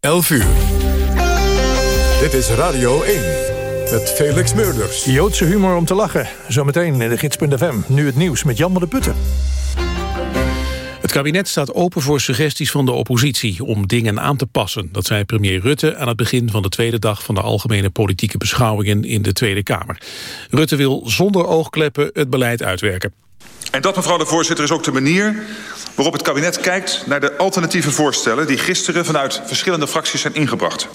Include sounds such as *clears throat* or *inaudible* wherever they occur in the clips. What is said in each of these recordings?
11 uur. Dit is Radio 1 met Felix Meurders. Joodse humor om te lachen. Zometeen in de gids.fm. Nu het nieuws met Jan van de Putten. Het kabinet staat open voor suggesties van de oppositie om dingen aan te passen. Dat zei premier Rutte aan het begin van de tweede dag van de algemene politieke beschouwingen in de Tweede Kamer. Rutte wil zonder oogkleppen het beleid uitwerken. En dat, mevrouw de voorzitter, is ook de manier waarop het kabinet kijkt naar de alternatieve voorstellen die gisteren vanuit verschillende fracties zijn ingebracht.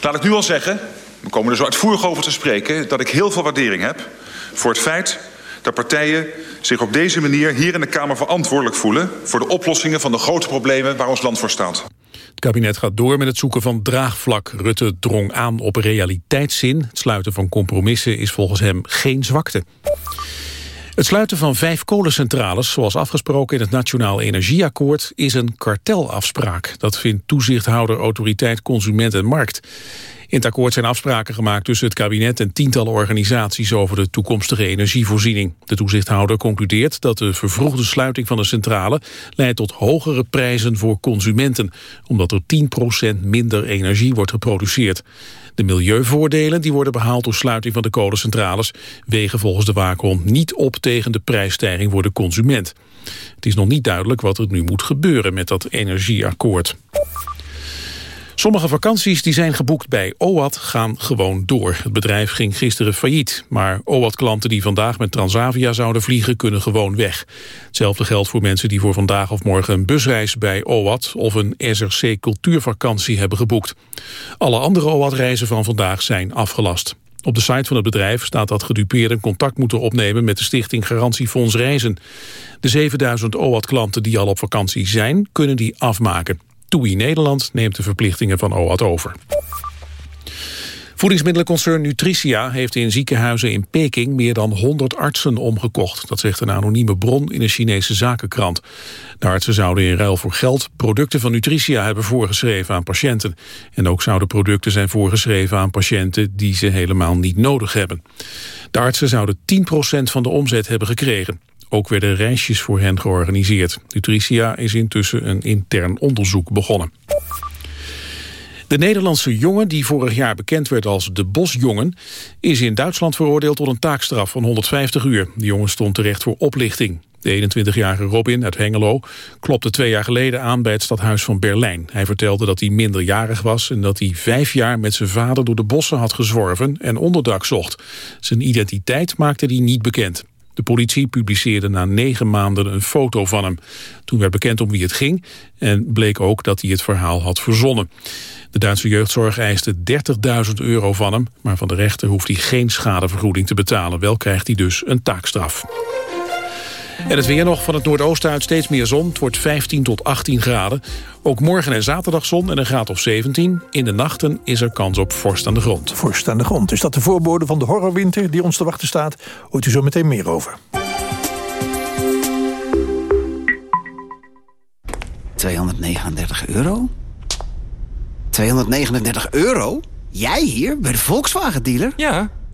Laat ik nu al zeggen, we komen er zo uitvoerig over te spreken, dat ik heel veel waardering heb voor het feit dat partijen zich op deze manier hier in de Kamer verantwoordelijk voelen voor de oplossingen van de grote problemen waar ons land voor staat. Het kabinet gaat door met het zoeken van draagvlak. Rutte drong aan op realiteitszin. Het sluiten van compromissen is volgens hem geen zwakte. Het sluiten van vijf kolencentrales, zoals afgesproken in het Nationaal Energieakkoord, is een kartelafspraak. Dat vindt toezichthouder Autoriteit Consument en Markt. In het akkoord zijn afspraken gemaakt tussen het kabinet en tientallen organisaties over de toekomstige energievoorziening. De toezichthouder concludeert dat de vervroegde sluiting van de centrale leidt tot hogere prijzen voor consumenten, omdat er 10% minder energie wordt geproduceerd. De milieuvoordelen die worden behaald door sluiting van de kolencentrales wegen volgens de waakhond niet op tegen de prijsstijging voor de consument. Het is nog niet duidelijk wat er nu moet gebeuren met dat energieakkoord. Sommige vakanties die zijn geboekt bij OAT gaan gewoon door. Het bedrijf ging gisteren failliet. Maar OAT-klanten die vandaag met Transavia zouden vliegen... kunnen gewoon weg. Hetzelfde geldt voor mensen die voor vandaag of morgen... een busreis bij OAT of een SRC cultuurvakantie hebben geboekt. Alle andere OAT-reizen van vandaag zijn afgelast. Op de site van het bedrijf staat dat gedupeerden contact moeten opnemen met de stichting Garantiefonds Reizen. De 7000 OAT-klanten die al op vakantie zijn, kunnen die afmaken. TUI Nederland neemt de verplichtingen van OAT over. Voedingsmiddelenconcern Nutricia heeft in ziekenhuizen in Peking meer dan 100 artsen omgekocht. Dat zegt een anonieme bron in een Chinese zakenkrant. De artsen zouden in ruil voor geld producten van Nutricia hebben voorgeschreven aan patiënten. En ook zouden producten zijn voorgeschreven aan patiënten die ze helemaal niet nodig hebben. De artsen zouden 10% van de omzet hebben gekregen. Ook werden reisjes voor hen georganiseerd. Nutricia is intussen een intern onderzoek begonnen. De Nederlandse jongen, die vorig jaar bekend werd als de Bosjongen... is in Duitsland veroordeeld tot een taakstraf van 150 uur. De jongen stond terecht voor oplichting. De 21-jarige Robin uit Hengelo klopte twee jaar geleden aan bij het stadhuis van Berlijn. Hij vertelde dat hij minderjarig was en dat hij vijf jaar met zijn vader door de bossen had gezworven en onderdak zocht. Zijn identiteit maakte hij niet bekend. De politie publiceerde na negen maanden een foto van hem. Toen werd bekend om wie het ging en bleek ook dat hij het verhaal had verzonnen. De Duitse jeugdzorg eiste 30.000 euro van hem... maar van de rechter hoeft hij geen schadevergoeding te betalen. Wel krijgt hij dus een taakstraf. En het weer nog van het noordoosten uit steeds meer zon. Het wordt 15 tot 18 graden. Ook morgen en zaterdag zon en een graad of 17. In de nachten is er kans op vorst aan de grond. Vorst aan de grond. Is dat de voorbode van de horrorwinter die ons te wachten staat? Hoort u zo meteen meer over. 239 euro? 239 euro? Jij hier, bij de Volkswagen-dealer? Ja,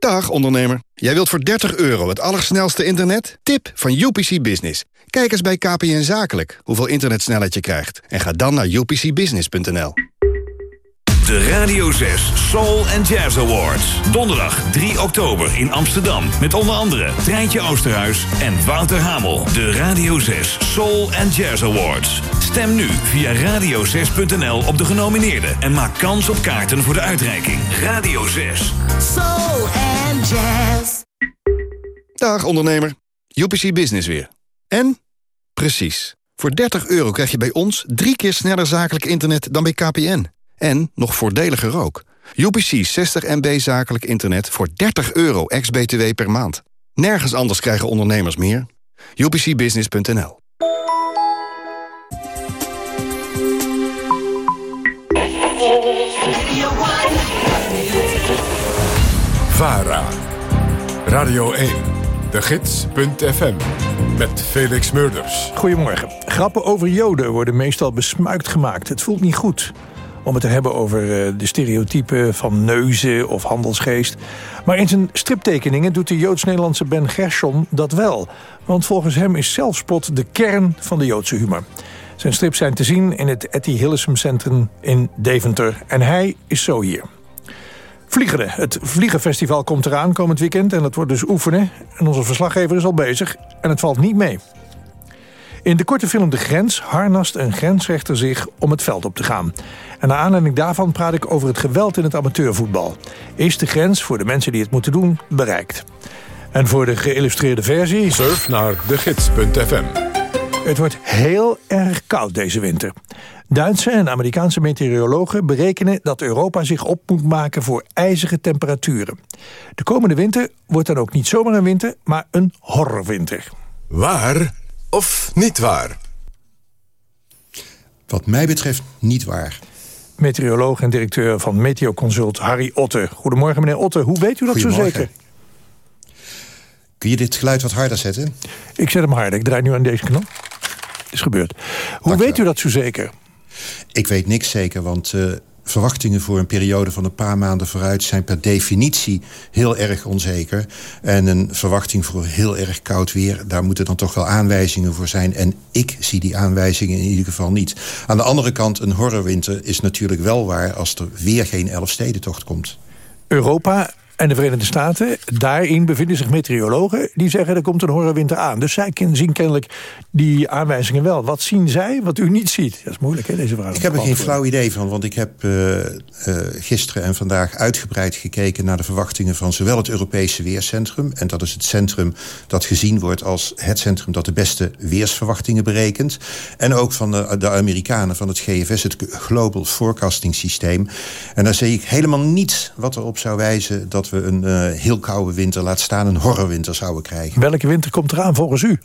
Dag ondernemer. Jij wilt voor 30 euro het allersnelste internet? Tip van UPC Business. Kijk eens bij KPN Zakelijk hoeveel internetsnelheid je krijgt. En ga dan naar upcbusiness.nl. De Radio 6 Soul and Jazz Awards. Donderdag 3 oktober in Amsterdam. Met onder andere Treintje Oosterhuis en Wouter Hamel. De Radio 6 Soul and Jazz Awards. Stem nu via radio6.nl op de genomineerden. En maak kans op kaarten voor de uitreiking. Radio 6. Soul and Jazz. Dag ondernemer. UPC Business weer. En? Precies. Voor 30 euro krijg je bij ons drie keer sneller zakelijk internet dan bij KPN. En nog voordeliger ook. UPC 60 MB zakelijk internet voor 30 euro ex-BTW per maand. Nergens anders krijgen ondernemers meer. UPCbusiness.nl VARA. Radio 1. De Gids.fm met Felix Murders. Goedemorgen. Grappen over Joden worden meestal besmuikt gemaakt. Het voelt niet goed om het te hebben over eh, de stereotypen van neuzen of handelsgeest. Maar in zijn striptekeningen doet de Joods-Nederlandse Ben Gershon dat wel. Want volgens hem is zelfspot de kern van de Joodse humor. Zijn strips zijn te zien in het Etty Hillesum Centrum in Deventer. En hij is zo hier. Vliegeren. Het Vliegenfestival komt eraan komend weekend en dat wordt dus oefenen. En onze verslaggever is al bezig en het valt niet mee. In de korte film De Grens harnast een grensrechter zich om het veld op te gaan. En naar aanleiding daarvan praat ik over het geweld in het amateurvoetbal. Is de grens voor de mensen die het moeten doen bereikt? En voor de geïllustreerde versie... Surf naar degids.fm. Het wordt heel erg koud deze winter. Duitse en Amerikaanse meteorologen berekenen dat Europa zich op moet maken voor ijzige temperaturen. De komende winter wordt dan ook niet zomaar een winter, maar een horrorwinter. Waar of niet waar? Wat mij betreft niet waar. Meteoroloog en directeur van Meteoconsult Harry Otte. Goedemorgen meneer Otte, hoe weet u dat zo Goedemorgen. zeker? Kun je dit geluid wat harder zetten? Ik zet hem harder, ik draai nu aan deze knop. Is gebeurd. Hoe weet u dat zo zeker? Ik weet niks zeker, want eh, verwachtingen voor een periode van een paar maanden vooruit... zijn per definitie heel erg onzeker. En een verwachting voor heel erg koud weer... daar moeten dan toch wel aanwijzingen voor zijn. En ik zie die aanwijzingen in ieder geval niet. Aan de andere kant, een horrorwinter is natuurlijk wel waar... als er weer geen Elfstedentocht komt. Europa en de Verenigde Staten, daarin bevinden zich meteorologen... die zeggen er komt een horrorwinter aan. Dus zij zien kennelijk die aanwijzingen wel. Wat zien zij, wat u niet ziet? Dat is moeilijk, hè, deze vraag. Ik heb er geen flauw idee van, want ik heb eh, eh, gisteren en vandaag uitgebreid gekeken naar de verwachtingen van zowel het Europese Weercentrum, en dat is het centrum dat gezien wordt als het centrum dat de beste weersverwachtingen berekent, en ook van de, de Amerikanen van het GFS, het Global Forecasting Systeem. En daar zie ik helemaal niets wat erop zou wijzen dat we een eh, heel koude winter, laat staan een horrorwinter zouden krijgen. Welke winter komt eraan volgens u?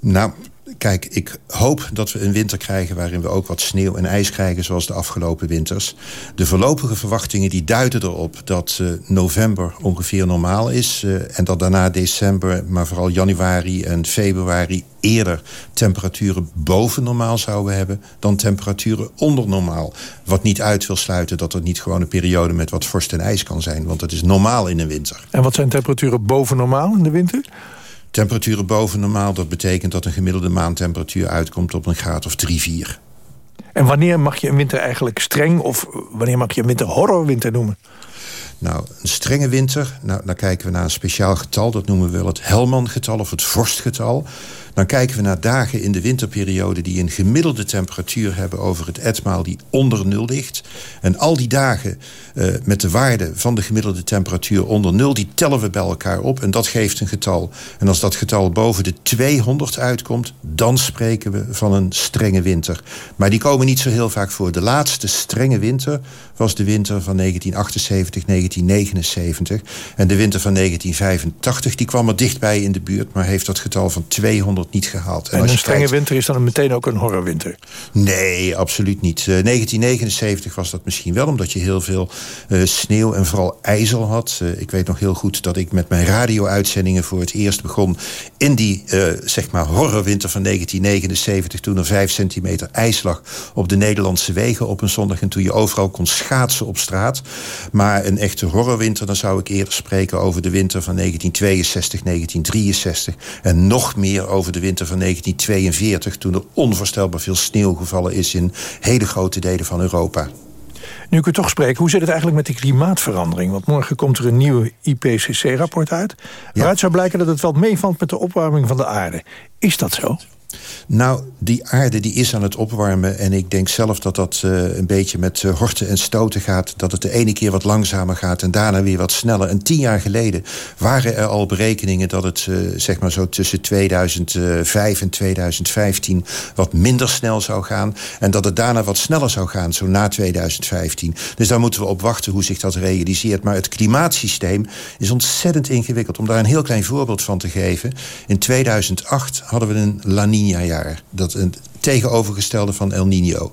Nou, kijk, ik hoop dat we een winter krijgen... waarin we ook wat sneeuw en ijs krijgen zoals de afgelopen winters. De voorlopige verwachtingen die duiden erop dat eh, november ongeveer normaal is... eh, en dat daarna december, maar vooral januari en februari... eerder temperaturen boven normaal zouden hebben... dan temperaturen onder normaal. Wat niet uit wil sluiten dat er niet gewoon een periode... met wat vorst en ijs kan zijn, want het is normaal in een winter. En wat zijn temperaturen boven normaal in de winter? Temperaturen boven normaal, dat betekent dat een gemiddelde maandtemperatuur uitkomt op een graad of 3, 4. En wanneer mag je een winter eigenlijk streng... of wanneer mag je een winter horrorwinter noemen? Nou, een strenge winter, nou, dan kijken we naar een speciaal getal. Dat noemen we wel het Helman-getal of het vorstgetal. Dan kijken we naar dagen in de winterperiode... die een gemiddelde temperatuur hebben over het etmaal... die onder nul ligt. En al die dagen eh, met de waarde van de gemiddelde temperatuur onder nul... die tellen we bij elkaar op en dat geeft een getal. En als dat getal boven de 200 uitkomt... dan spreken we van een strenge winter. Maar die komen niet zo heel vaak voor. De laatste strenge winter was de winter van 1978, 1979. En de winter van 1985 die kwam er dichtbij in de buurt... maar heeft dat getal van 200 niet gehaald. En, een strenge kijkt- winter is dan meteen ook een horrorwinter. Nee, absoluut niet. Eh, 1979 was dat misschien wel, omdat je heel veel eh, sneeuw en vooral ijzel had. Eh, ik weet nog heel goed dat ik met mijn radio-uitzendingen voor het eerst begon... in die, eh, zeg maar, horrorwinter van 1979... toen er vijf centimeter ijs lag op de Nederlandse wegen op een zondag... en toen je overal kon schaatsen op straat. Maar een echte horrorwinter, dan zou ik eerder spreken... over de winter van 1962, 1963... en nog meer over de winter van 1942... toen er onvoorstelbaar veel sneeuw gevallen is in hele grote delen van Europa. Nu ik u toch spreek, hoe zit het eigenlijk met de klimaatverandering? Want morgen komt er een nieuw IPCC-rapport uit... waaruit zou blijken dat het wel meevalt met de opwarming van de aarde. Is dat zo? Nou, die aarde die is aan het opwarmen. En ik denk zelf dat dat eh, een beetje met eh, horten en stoten gaat. Dat het de ene keer wat langzamer gaat en daarna weer wat sneller. En tien jaar geleden waren er al berekeningen... dat het eh, zeg maar zo tussen 2005 en 2015 wat minder snel zou gaan. En dat het daarna wat sneller zou gaan, zo na 2015. Dus daar moeten we op wachten hoe zich dat realiseert. Maar het klimaatsysteem is ontzettend ingewikkeld. Om daar een heel klein voorbeeld van te geven. In 2008 hadden we een La Nina-jaar. Dat een tegenovergestelde van El Nino.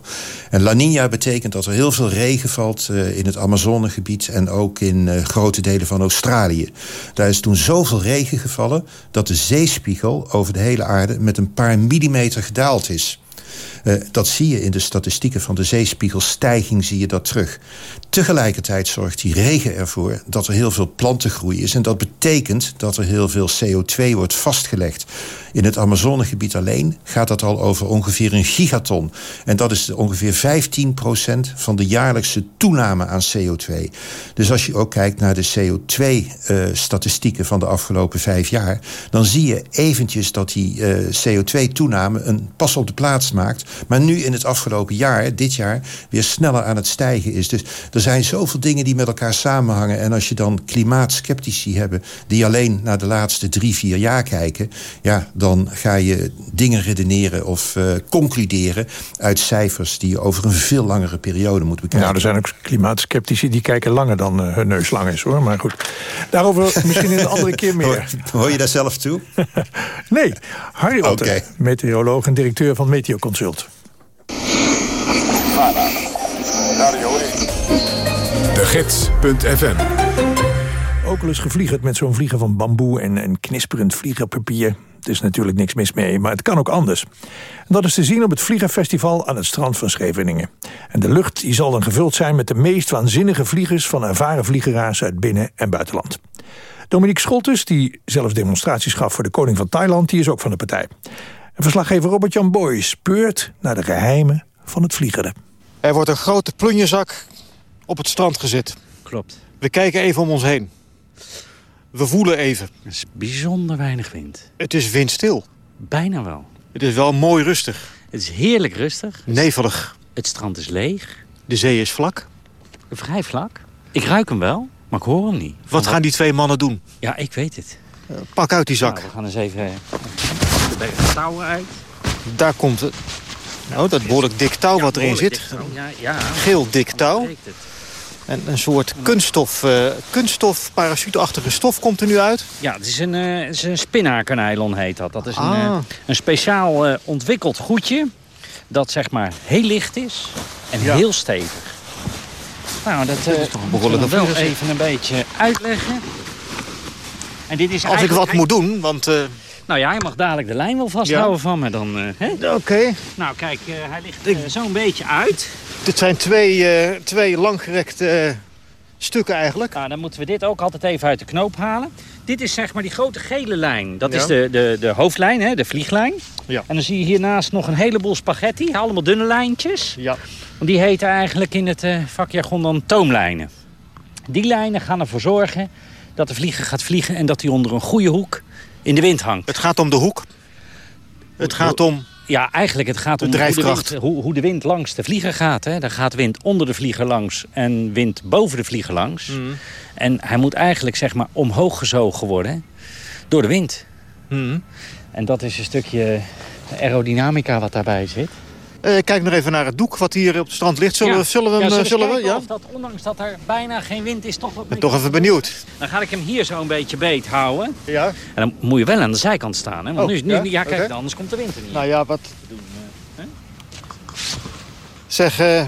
En La Nina betekent dat er heel veel regen valt uh, in het Amazonegebied... en ook in uh, grote delen van Australië. Daar is toen zoveel regen gevallen... dat de zeespiegel over de hele aarde met een paar millimeter gedaald is. Uh, dat zie je in de statistieken van de zeespiegelstijging zie je dat terug. Tegelijkertijd zorgt die regen ervoor dat er heel veel plantengroei is. En dat betekent dat er heel veel CO2 wordt vastgelegd. In het Amazonegebied alleen gaat dat al over ongeveer een gigaton. En dat is ongeveer 15% van de jaarlijkse toename aan CO2. Dus als je ook kijkt naar de CO2-statistieken uh, van de afgelopen vijf jaar... dan zie je eventjes dat die uh, CO2-toename een pas op de plaats maakt... maar nu in het afgelopen jaar, dit jaar, weer sneller aan het stijgen is. Dus er zijn zoveel dingen die met elkaar samenhangen. En als je dan klimaatskeptici hebben... die alleen naar de laatste drie, vier jaar kijken... ja, dan ga je dingen redeneren of uh, concluderen... uit cijfers die je over een veel langere periode moet bekijken. Nou, er zijn ook klimaatskeptici die kijken langer dan uh, hun neus lang is, hoor. Maar goed, daarover misschien een andere keer meer. *laughs* Hoor, hoor je daar zelf toe? *laughs* nee, Harry Otter, okay. meteoroloog en directeur van Meteoconsult. De Gids.fm Ook al gevliegerd met zo'n vlieger van bamboe en, en knisperend vliegerpapier. Er is natuurlijk niks mis mee, maar het kan ook anders. Dat is te zien op het Vliegerfestival aan het strand van Scheveningen. En de lucht die zal dan gevuld zijn met de meest waanzinnige vliegers... van ervaren vliegeraars uit binnen- en buitenland. Dominique Scholtes, die zelfs demonstraties gaf voor de koning van Thailand... die is ook van de partij. En verslaggever Robert-Jan Boy speurt naar de geheimen van het vliegeren. Er wordt een grote plunjezak op het strand gezet. Klopt. We kijken even om ons heen. We voelen even. Het is bijzonder weinig wind. Het is windstil. Bijna wel. Het is wel mooi rustig. Het is heerlijk rustig. Nevelig. Het strand is leeg. De zee is vlak. Vrij vlak. Ik ruik hem wel, maar ik hoor hem niet. Wat gaan die twee mannen doen? Ja, ik weet het. Uh, pak uit die zak. Nou, we gaan eens even de touwen uit. Daar komt het. Nou, dat behoorlijk dik touw wat erin zit. Geel dik touw. En een soort kunststof, uh, kunststof parachuteachtige stof komt er nu uit. Ja, het is een, uh, het is een heet dat. Dat is een, ah. uh, een speciaal ontwikkeld goedje. Dat zeg maar heel licht is en ja. heel stevig. Nou, dat, dat is toch wel even een beetje uitleggen. En dit is Als ik wat moet doen, want... Nou ja, hij mag dadelijk de lijn wel vasthouden ja. van me dan. Uh, Oké. Okay. Nou kijk, uh, hij ligt uh, zo'n beetje uit. Dit zijn twee, twee langgerekte stukken eigenlijk. Nou, dan moeten we dit ook altijd even uit de knoop halen. Dit is zeg maar die grote gele lijn. Dat ja. is de, de, de hoofdlijn, hè, de vlieglijn. Ja. En dan zie je hiernaast nog een heleboel spaghetti. Allemaal dunne lijntjes. Ja. Die heten eigenlijk in het vakjargon dan toomlijnen. Die lijnen gaan ervoor zorgen dat de vlieger gaat vliegen... en dat hij onder een goede hoek in de wind hangt. Het gaat om de hoek. Het gaat om... Ja, eigenlijk het gaat de om drijfkracht. Hoe, de wind, hoe, hoe de wind langs de vlieger gaat. Hè. Daar gaat wind onder de vlieger langs en wind boven de vlieger langs. Mm. En hij moet eigenlijk zeg maar omhoog gezogen worden door de wind. Mm. En dat is een stukje aerodynamica wat daarbij zit. Uh, kijk nog even naar het doek wat hier op het strand ligt. Zullen, ja. zullen we hem... Ja, zullen we, ja? Of dat, ondanks dat er bijna geen wind is, toch... ben toch even benieuwd. Dan ga ik hem hier zo een beetje beet houden. Ja. En dan moet je wel aan de zijkant staan. Hè? Want oh, nu, nu, ja? ja, kijk, okay. anders komt de wind er niet. Nou ja, wat... Uh, zeg, uh,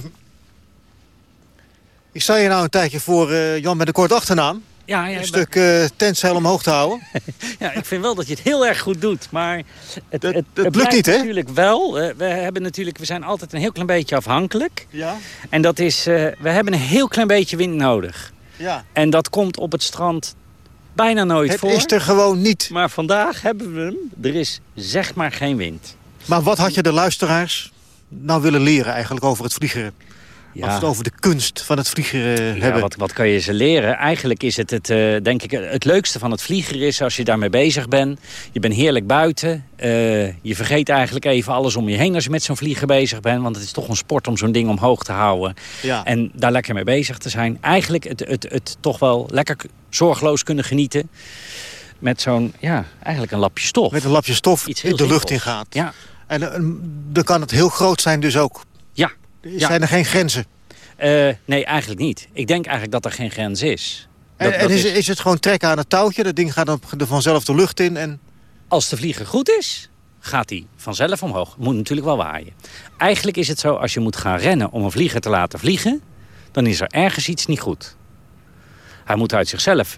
ik sta hier nou een tijdje voor uh, Jan met een kort achternaam. Ja, ja, een stuk uh, tentzeil omhoog te houden. *laughs* ja, ik vind wel dat je het heel erg goed doet. Maar het, het, het, het lukt niet, hè? natuurlijk wel. Uh, we, hebben natuurlijk, we zijn altijd een heel klein beetje afhankelijk. Ja. En dat is, uh, we hebben een heel klein beetje wind nodig. Ja. En dat komt op het strand bijna nooit het voor. Het is er gewoon niet. Maar vandaag hebben we hem. Er is zeg maar geen wind. Maar wat had je de luisteraars nou willen leren eigenlijk over het vliegen? Ja. Als we het over de kunst van het vliegen ja, hebben. Wat, wat kan je ze leren? Eigenlijk is het, het uh, denk ik, het leukste van het vliegen is als je daarmee bezig bent. Je bent heerlijk buiten. Uh, je vergeet eigenlijk even alles om je heen als je met zo'n vliegen bezig bent. Want het is toch een sport om zo'n ding omhoog te houden. Ja. En daar lekker mee bezig te zijn. Eigenlijk het, het, het toch wel lekker zorgeloos kunnen genieten. Met zo'n, ja, eigenlijk een lapje stof. Met een lapje stof in de lucht in gaat. Ja. En dan kan het heel groot zijn dus ook. Ja. Zijn er geen grenzen? Uh, nee, eigenlijk niet. Ik denk eigenlijk dat er geen grens is. Dat, en, en is, is... is, het gewoon trekken aan het touwtje? Dat ding gaat dan vanzelf de lucht in? En... Als de vlieger goed is, gaat hij vanzelf omhoog. Moet natuurlijk wel waaien. Eigenlijk is het zo, als je moet gaan rennen om een vlieger te laten vliegen... dan is er ergens iets niet goed. Hij moet uit zichzelf,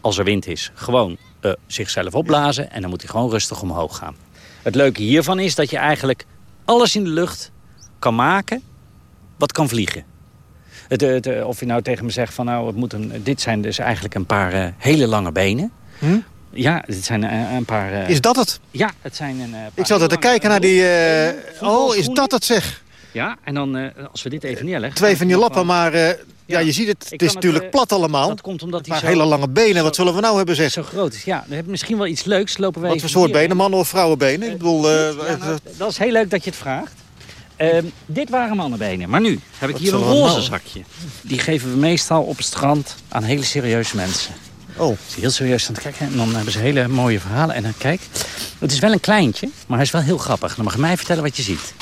als er wind is, gewoon uh, zichzelf opblazen... en dan moet hij gewoon rustig omhoog gaan. Het leuke hiervan is dat je eigenlijk alles in de lucht kan maken wat kan vliegen. Het, het, of je nou tegen me zegt van nou, het moet een, dit zijn dus eigenlijk een paar uh, hele lange benen. Hm? Ja, dit zijn uh, een paar... Uh, is dat het? Ja, het zijn een paar Ik zat er te kijken naar die... oh, is dat het zeg? Ja, en dan als we dit even neerleggen... Twee van die lappen, maar ja, ja, je ziet het, het is natuurlijk het, plat allemaal. Dat komt omdat die maar zo, hele lange benen, wat zullen we nou hebben zeg? Zo groot is, ja. We hebben misschien wel iets leuks. Lopen we wat voor soort benen, mannen of vrouwenbenen? Ik bedoel... Ja, nou, dat is heel leuk dat je het vraagt. Uh, dit waren mannenbenen. Maar nu heb ik hier een roze zakje. Die geven we meestal op het strand aan hele serieuze mensen. Oh. Ze heel serieus aan het kijken. En dan hebben ze hele mooie verhalen. En dan kijk, het is wel een kleintje, maar hij is wel heel grappig. Dan mag je mij vertellen wat je ziet.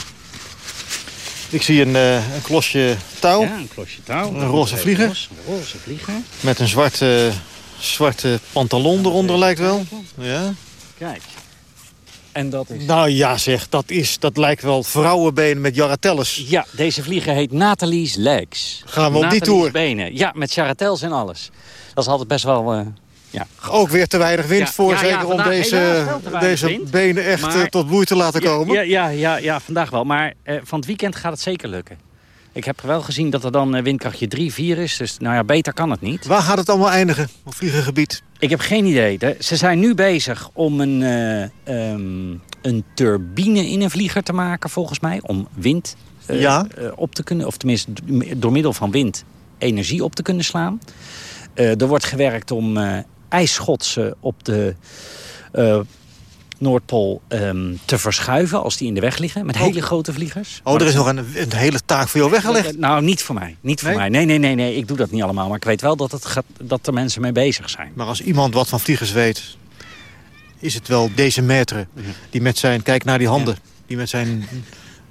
Ik zie een, uh, een klosje touw. Ja, een klosje touw. Een roze vlieger. Een roze vlieger. Met een zwarte, zwarte pantalon eronder lijkt wel. Ja. Kijk. En dat is... Nou ja zeg, dat, is, dat lijkt wel vrouwenbenen met jarratelles. Ja, deze vlieger heet Nathalie's Legs. Gaan we op Nathalie's die tour? benen. Ja, met charretels en alles. Dat is altijd best wel... Uh, ja. Ook weer te weinig wind Ja, voor, ja, zeker om deze, deze wind. benen echt Maar- eh, tot bloei te laten komen. Ja, ja, ja, ja, vandaag wel. Maar uh, van het weekend gaat het zeker lukken. Ik heb wel gezien dat er dan uh, windkrachtje 3, 4 is. Dus nou ja, beter kan het niet. Waar gaat het allemaal eindigen op vliegengebied? Ik heb geen idee. De, ze zijn nu bezig om een, uh, um, een turbine in een vlieger te maken, volgens mij. Om wind uh, Ja. op te kunnen, of tenminste door middel van wind energie op te kunnen slaan. Er wordt gewerkt om ijsschotsen op de Noordpool um, te verschuiven als die in de weg liggen. Met Oh. hele grote vliegers. Oh, er is nog een, een hele taak voor jou weggelegd. Nou, niet voor mij. Niet voor Nee? mij. Nee, nee, nee, nee. Ik doe dat niet allemaal. Maar ik weet wel dat, het gaat, dat er mensen mee bezig zijn. Maar als iemand wat van vliegers weet... is het wel deze maître die met zijn... Kijk naar die handen. Die met zijn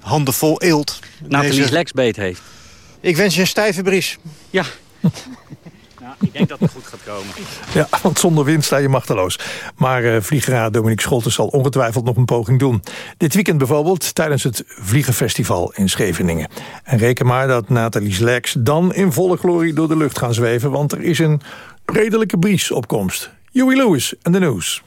handen vol eelt. Natalie's deze- Lex beet heeft. Ik wens je een stijve bries. Ja. *laughs* ik denk dat het goed gaat komen. Ja, want zonder wind sta je machteloos. Maar uh, vliegeraar Dominique Scholten zal ongetwijfeld nog een poging doen. Dit weekend bijvoorbeeld tijdens het Vliegenfestival in Scheveningen. En reken maar dat Nathalie's Lex dan in volle glorie door de lucht gaan zweven... want er is een redelijke bries op komst. Huey Lewis en de News.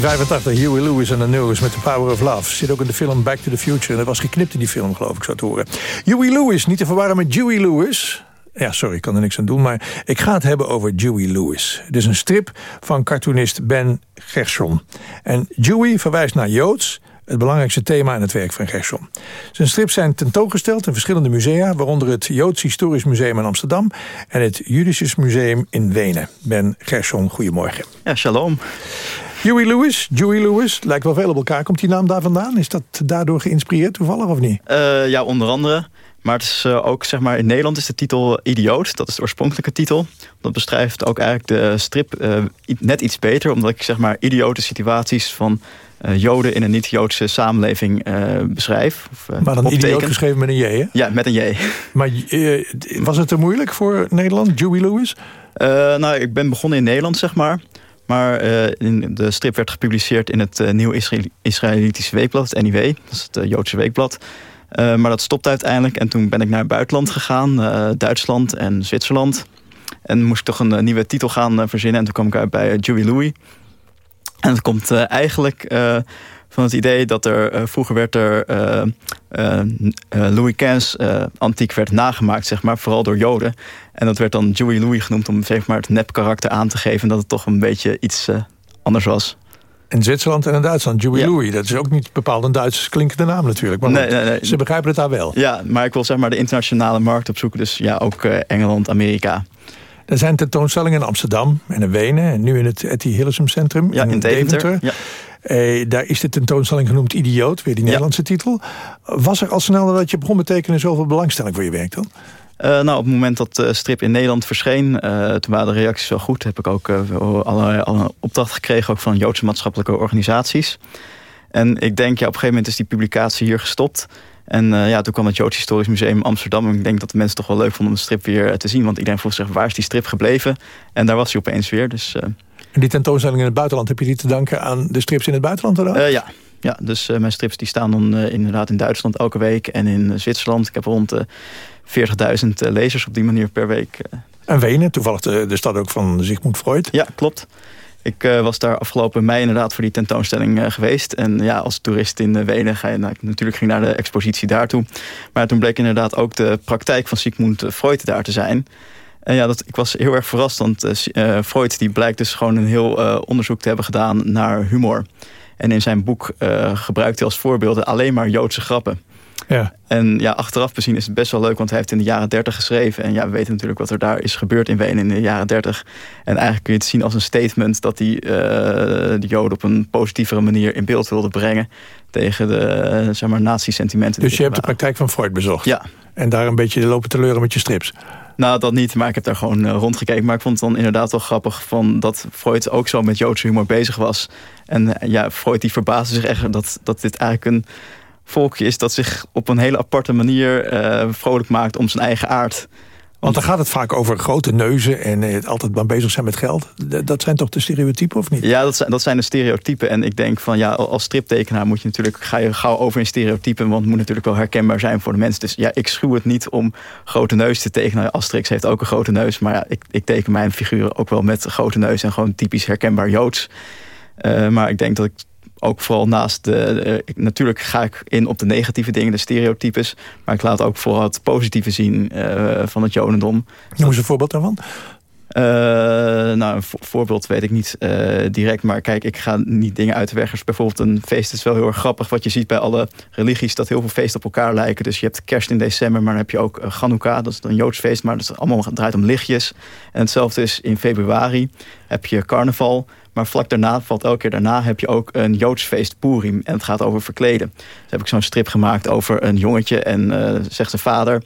1985, Huey Lewis en the News met The Power of Love. Zit ook in de film Back to the Future. En dat was geknipt in die film, geloof ik, zo te horen. Huey Lewis, niet te verwarren met Dewey Lewis. Ja, sorry, ik kan er niks aan doen, maar ik ga het hebben over Dewey Lewis. Het is een strip van cartoonist Ben Gershon. En Dewey verwijst naar Joods, het belangrijkste thema in het werk van Gershon. Zijn strips zijn tentoongesteld in verschillende musea... waaronder het Joods Historisch Museum in Amsterdam... en het Judisches Museum in Wenen. Ben Gershon, goedemorgen. Ja, shalom. Huey Lewis, Dewey Lewis, lijkt wel veel op elkaar. Komt die naam daar vandaan? Is dat daardoor geïnspireerd toevallig of niet? Uh, ja, onder andere. Maar het is uh, ook, zeg maar, in Nederland is de titel Idioot. Dat is de oorspronkelijke titel. Dat beschrijft ook eigenlijk de strip uh, net iets beter. Omdat ik, zeg maar, idiote situaties van uh, Joden in een niet-Joodse samenleving beschrijf. Of, maar dan opteken. idioot geschreven met een J, hè? Ja, met een J. Maar was het te moeilijk voor Nederland, Dewey Lewis? nou, ik ben begonnen in Nederland, zeg maar. Maar uh, in de strip werd gepubliceerd in het uh, Nieuw Israëlitische Weekblad, het NIW. Dat is het uh, Joodse weekblad. maar dat stopte uiteindelijk. En toen ben ik naar het buitenland gegaan. Duitsland en Zwitserland. En moest ik toch een nieuwe titel gaan verzinnen. En toen kwam ik uit bij Dewey Louis. En het komt eigenlijk van het idee dat er uh, vroeger werd er uh, uh, Louis Kens antiek werd nagemaakt, zeg maar, vooral door Joden. En dat werd dan Dewey Louis genoemd om zeg maar, het nep karakter aan te geven dat het toch een beetje iets anders was. In Zwitserland en in Duitsland, ja. Louis. Dat is ook niet bepaald een Duits klinkende naam natuurlijk. Maar nee, nee, nee. ze begrijpen het daar wel. Ja, maar ik wil zeg maar de internationale markt opzoeken. Dus ja, ook Engeland, Amerika. Er zijn tentoonstellingen in Amsterdam en in Wenen. En nu in het Etty Hillesum Centrum ja, in, in Deventer. Deventer. Ja. Eh, daar is de tentoonstelling genoemd Idioot, weer die Nederlandse ja. titel. Was er al snel dat je begon betekenen zoveel belangstelling voor je werk dan? Uh, nou, op het moment dat de strip in Nederland verscheen, uh, toen waren de reacties wel goed. Heb ik ook allerlei, allerlei opdracht gekregen, ook van Joodse maatschappelijke organisaties. En ik denk, ja, op een gegeven moment is die publicatie hier gestopt. En ja, toen kwam het Joods Historisch Museum Amsterdam. En ik denk dat de mensen toch wel leuk vonden om de strip weer te zien. Want iedereen vroeg zich, waar is die strip gebleven? En daar was hij opeens weer. Dus en die tentoonstelling in het buitenland, heb je die te danken aan de strips in het buitenland? Uh, ja. ja, dus uh, mijn strips die staan dan uh, inderdaad in Duitsland elke week. En in Zwitserland. Ik heb rond 40.000 lezers op die manier per week. En Wenen, toevallig de, de stad ook van Sigmund Freud. Ja, klopt. Ik uh, was daar afgelopen mei inderdaad voor die tentoonstelling uh, geweest. En ja, als toerist in uh, Wenen ga je nou, natuurlijk ging naar de expositie daartoe. Maar toen bleek inderdaad ook de praktijk van Sigmund Freud daar te zijn. En ja, dat, ik was heel erg verrast, want uh, Freud die blijkt dus gewoon een heel uh, onderzoek te hebben gedaan naar humor. En in zijn boek uh, gebruikt hij als voorbeelden alleen maar Joodse grappen. Ja. En ja, achteraf bezien is het best wel leuk, want hij heeft in de jaren 30 geschreven. En ja, we weten natuurlijk wat er daar is gebeurd in Wenen in de jaren 30. En eigenlijk kun je het zien als een statement dat hij de Joden op een positievere manier in beeld wilde brengen. Tegen de zeg maar, nazi-sentimenten. Dus je hebt de praktijk van Freud bezocht? Ja. En daar een beetje lopen te leuren met je strips? Nou, dat niet, maar ik heb daar gewoon uh, rondgekeken. Maar ik vond het dan inderdaad wel grappig van dat Freud ook zo met Joodse humor bezig was. En uh, ja, Freud die verbaasde zich echt dat, dat dit eigenlijk een volkje is... dat zich op een hele aparte manier uh, vrolijk maakt om zijn eigen aard. Want dan gaat het vaak over grote neuzen en het altijd maar bezig zijn met geld. Dat zijn toch de stereotypen of niet? Ja, dat zijn, dat zijn de stereotypen. En ik denk van ja, als striptekenaar moet je natuurlijk, ga je gauw over in stereotypen. Want het moet natuurlijk wel herkenbaar zijn voor de mensen. Dus ja, ik schuw het niet om grote neus te tekenen. Asterix heeft ook een grote neus. Maar ja, ik, ik teken mijn figuren ook wel met grote neus en gewoon typisch herkenbaar Joods. Uh, maar ik denk dat ik ook vooral naast de, natuurlijk ga ik in op de negatieve dingen, de stereotypes. Maar ik laat ook vooral het positieve zien uh, van het Jodendom. Noem eens een voorbeeld daarvan. Uh, nou, een voorbeeld weet ik niet uh, direct. Maar kijk, ik ga niet dingen uit de weg. Dus bijvoorbeeld een feest is wel heel erg grappig. Wat je ziet bij alle religies, dat heel veel feesten op elkaar lijken. Dus je hebt kerst in december, maar dan heb je ook Chanukka. Dat is een Joods feest, maar dat is allemaal draait om lichtjes. En hetzelfde is in februari heb je carnaval. Maar vlak daarna, valt elke keer daarna, heb je ook een Joods feest Purim. En het gaat over verkleden. Dus heb ik zo'n strip gemaakt over een jongetje. En uh, zegt zijn vader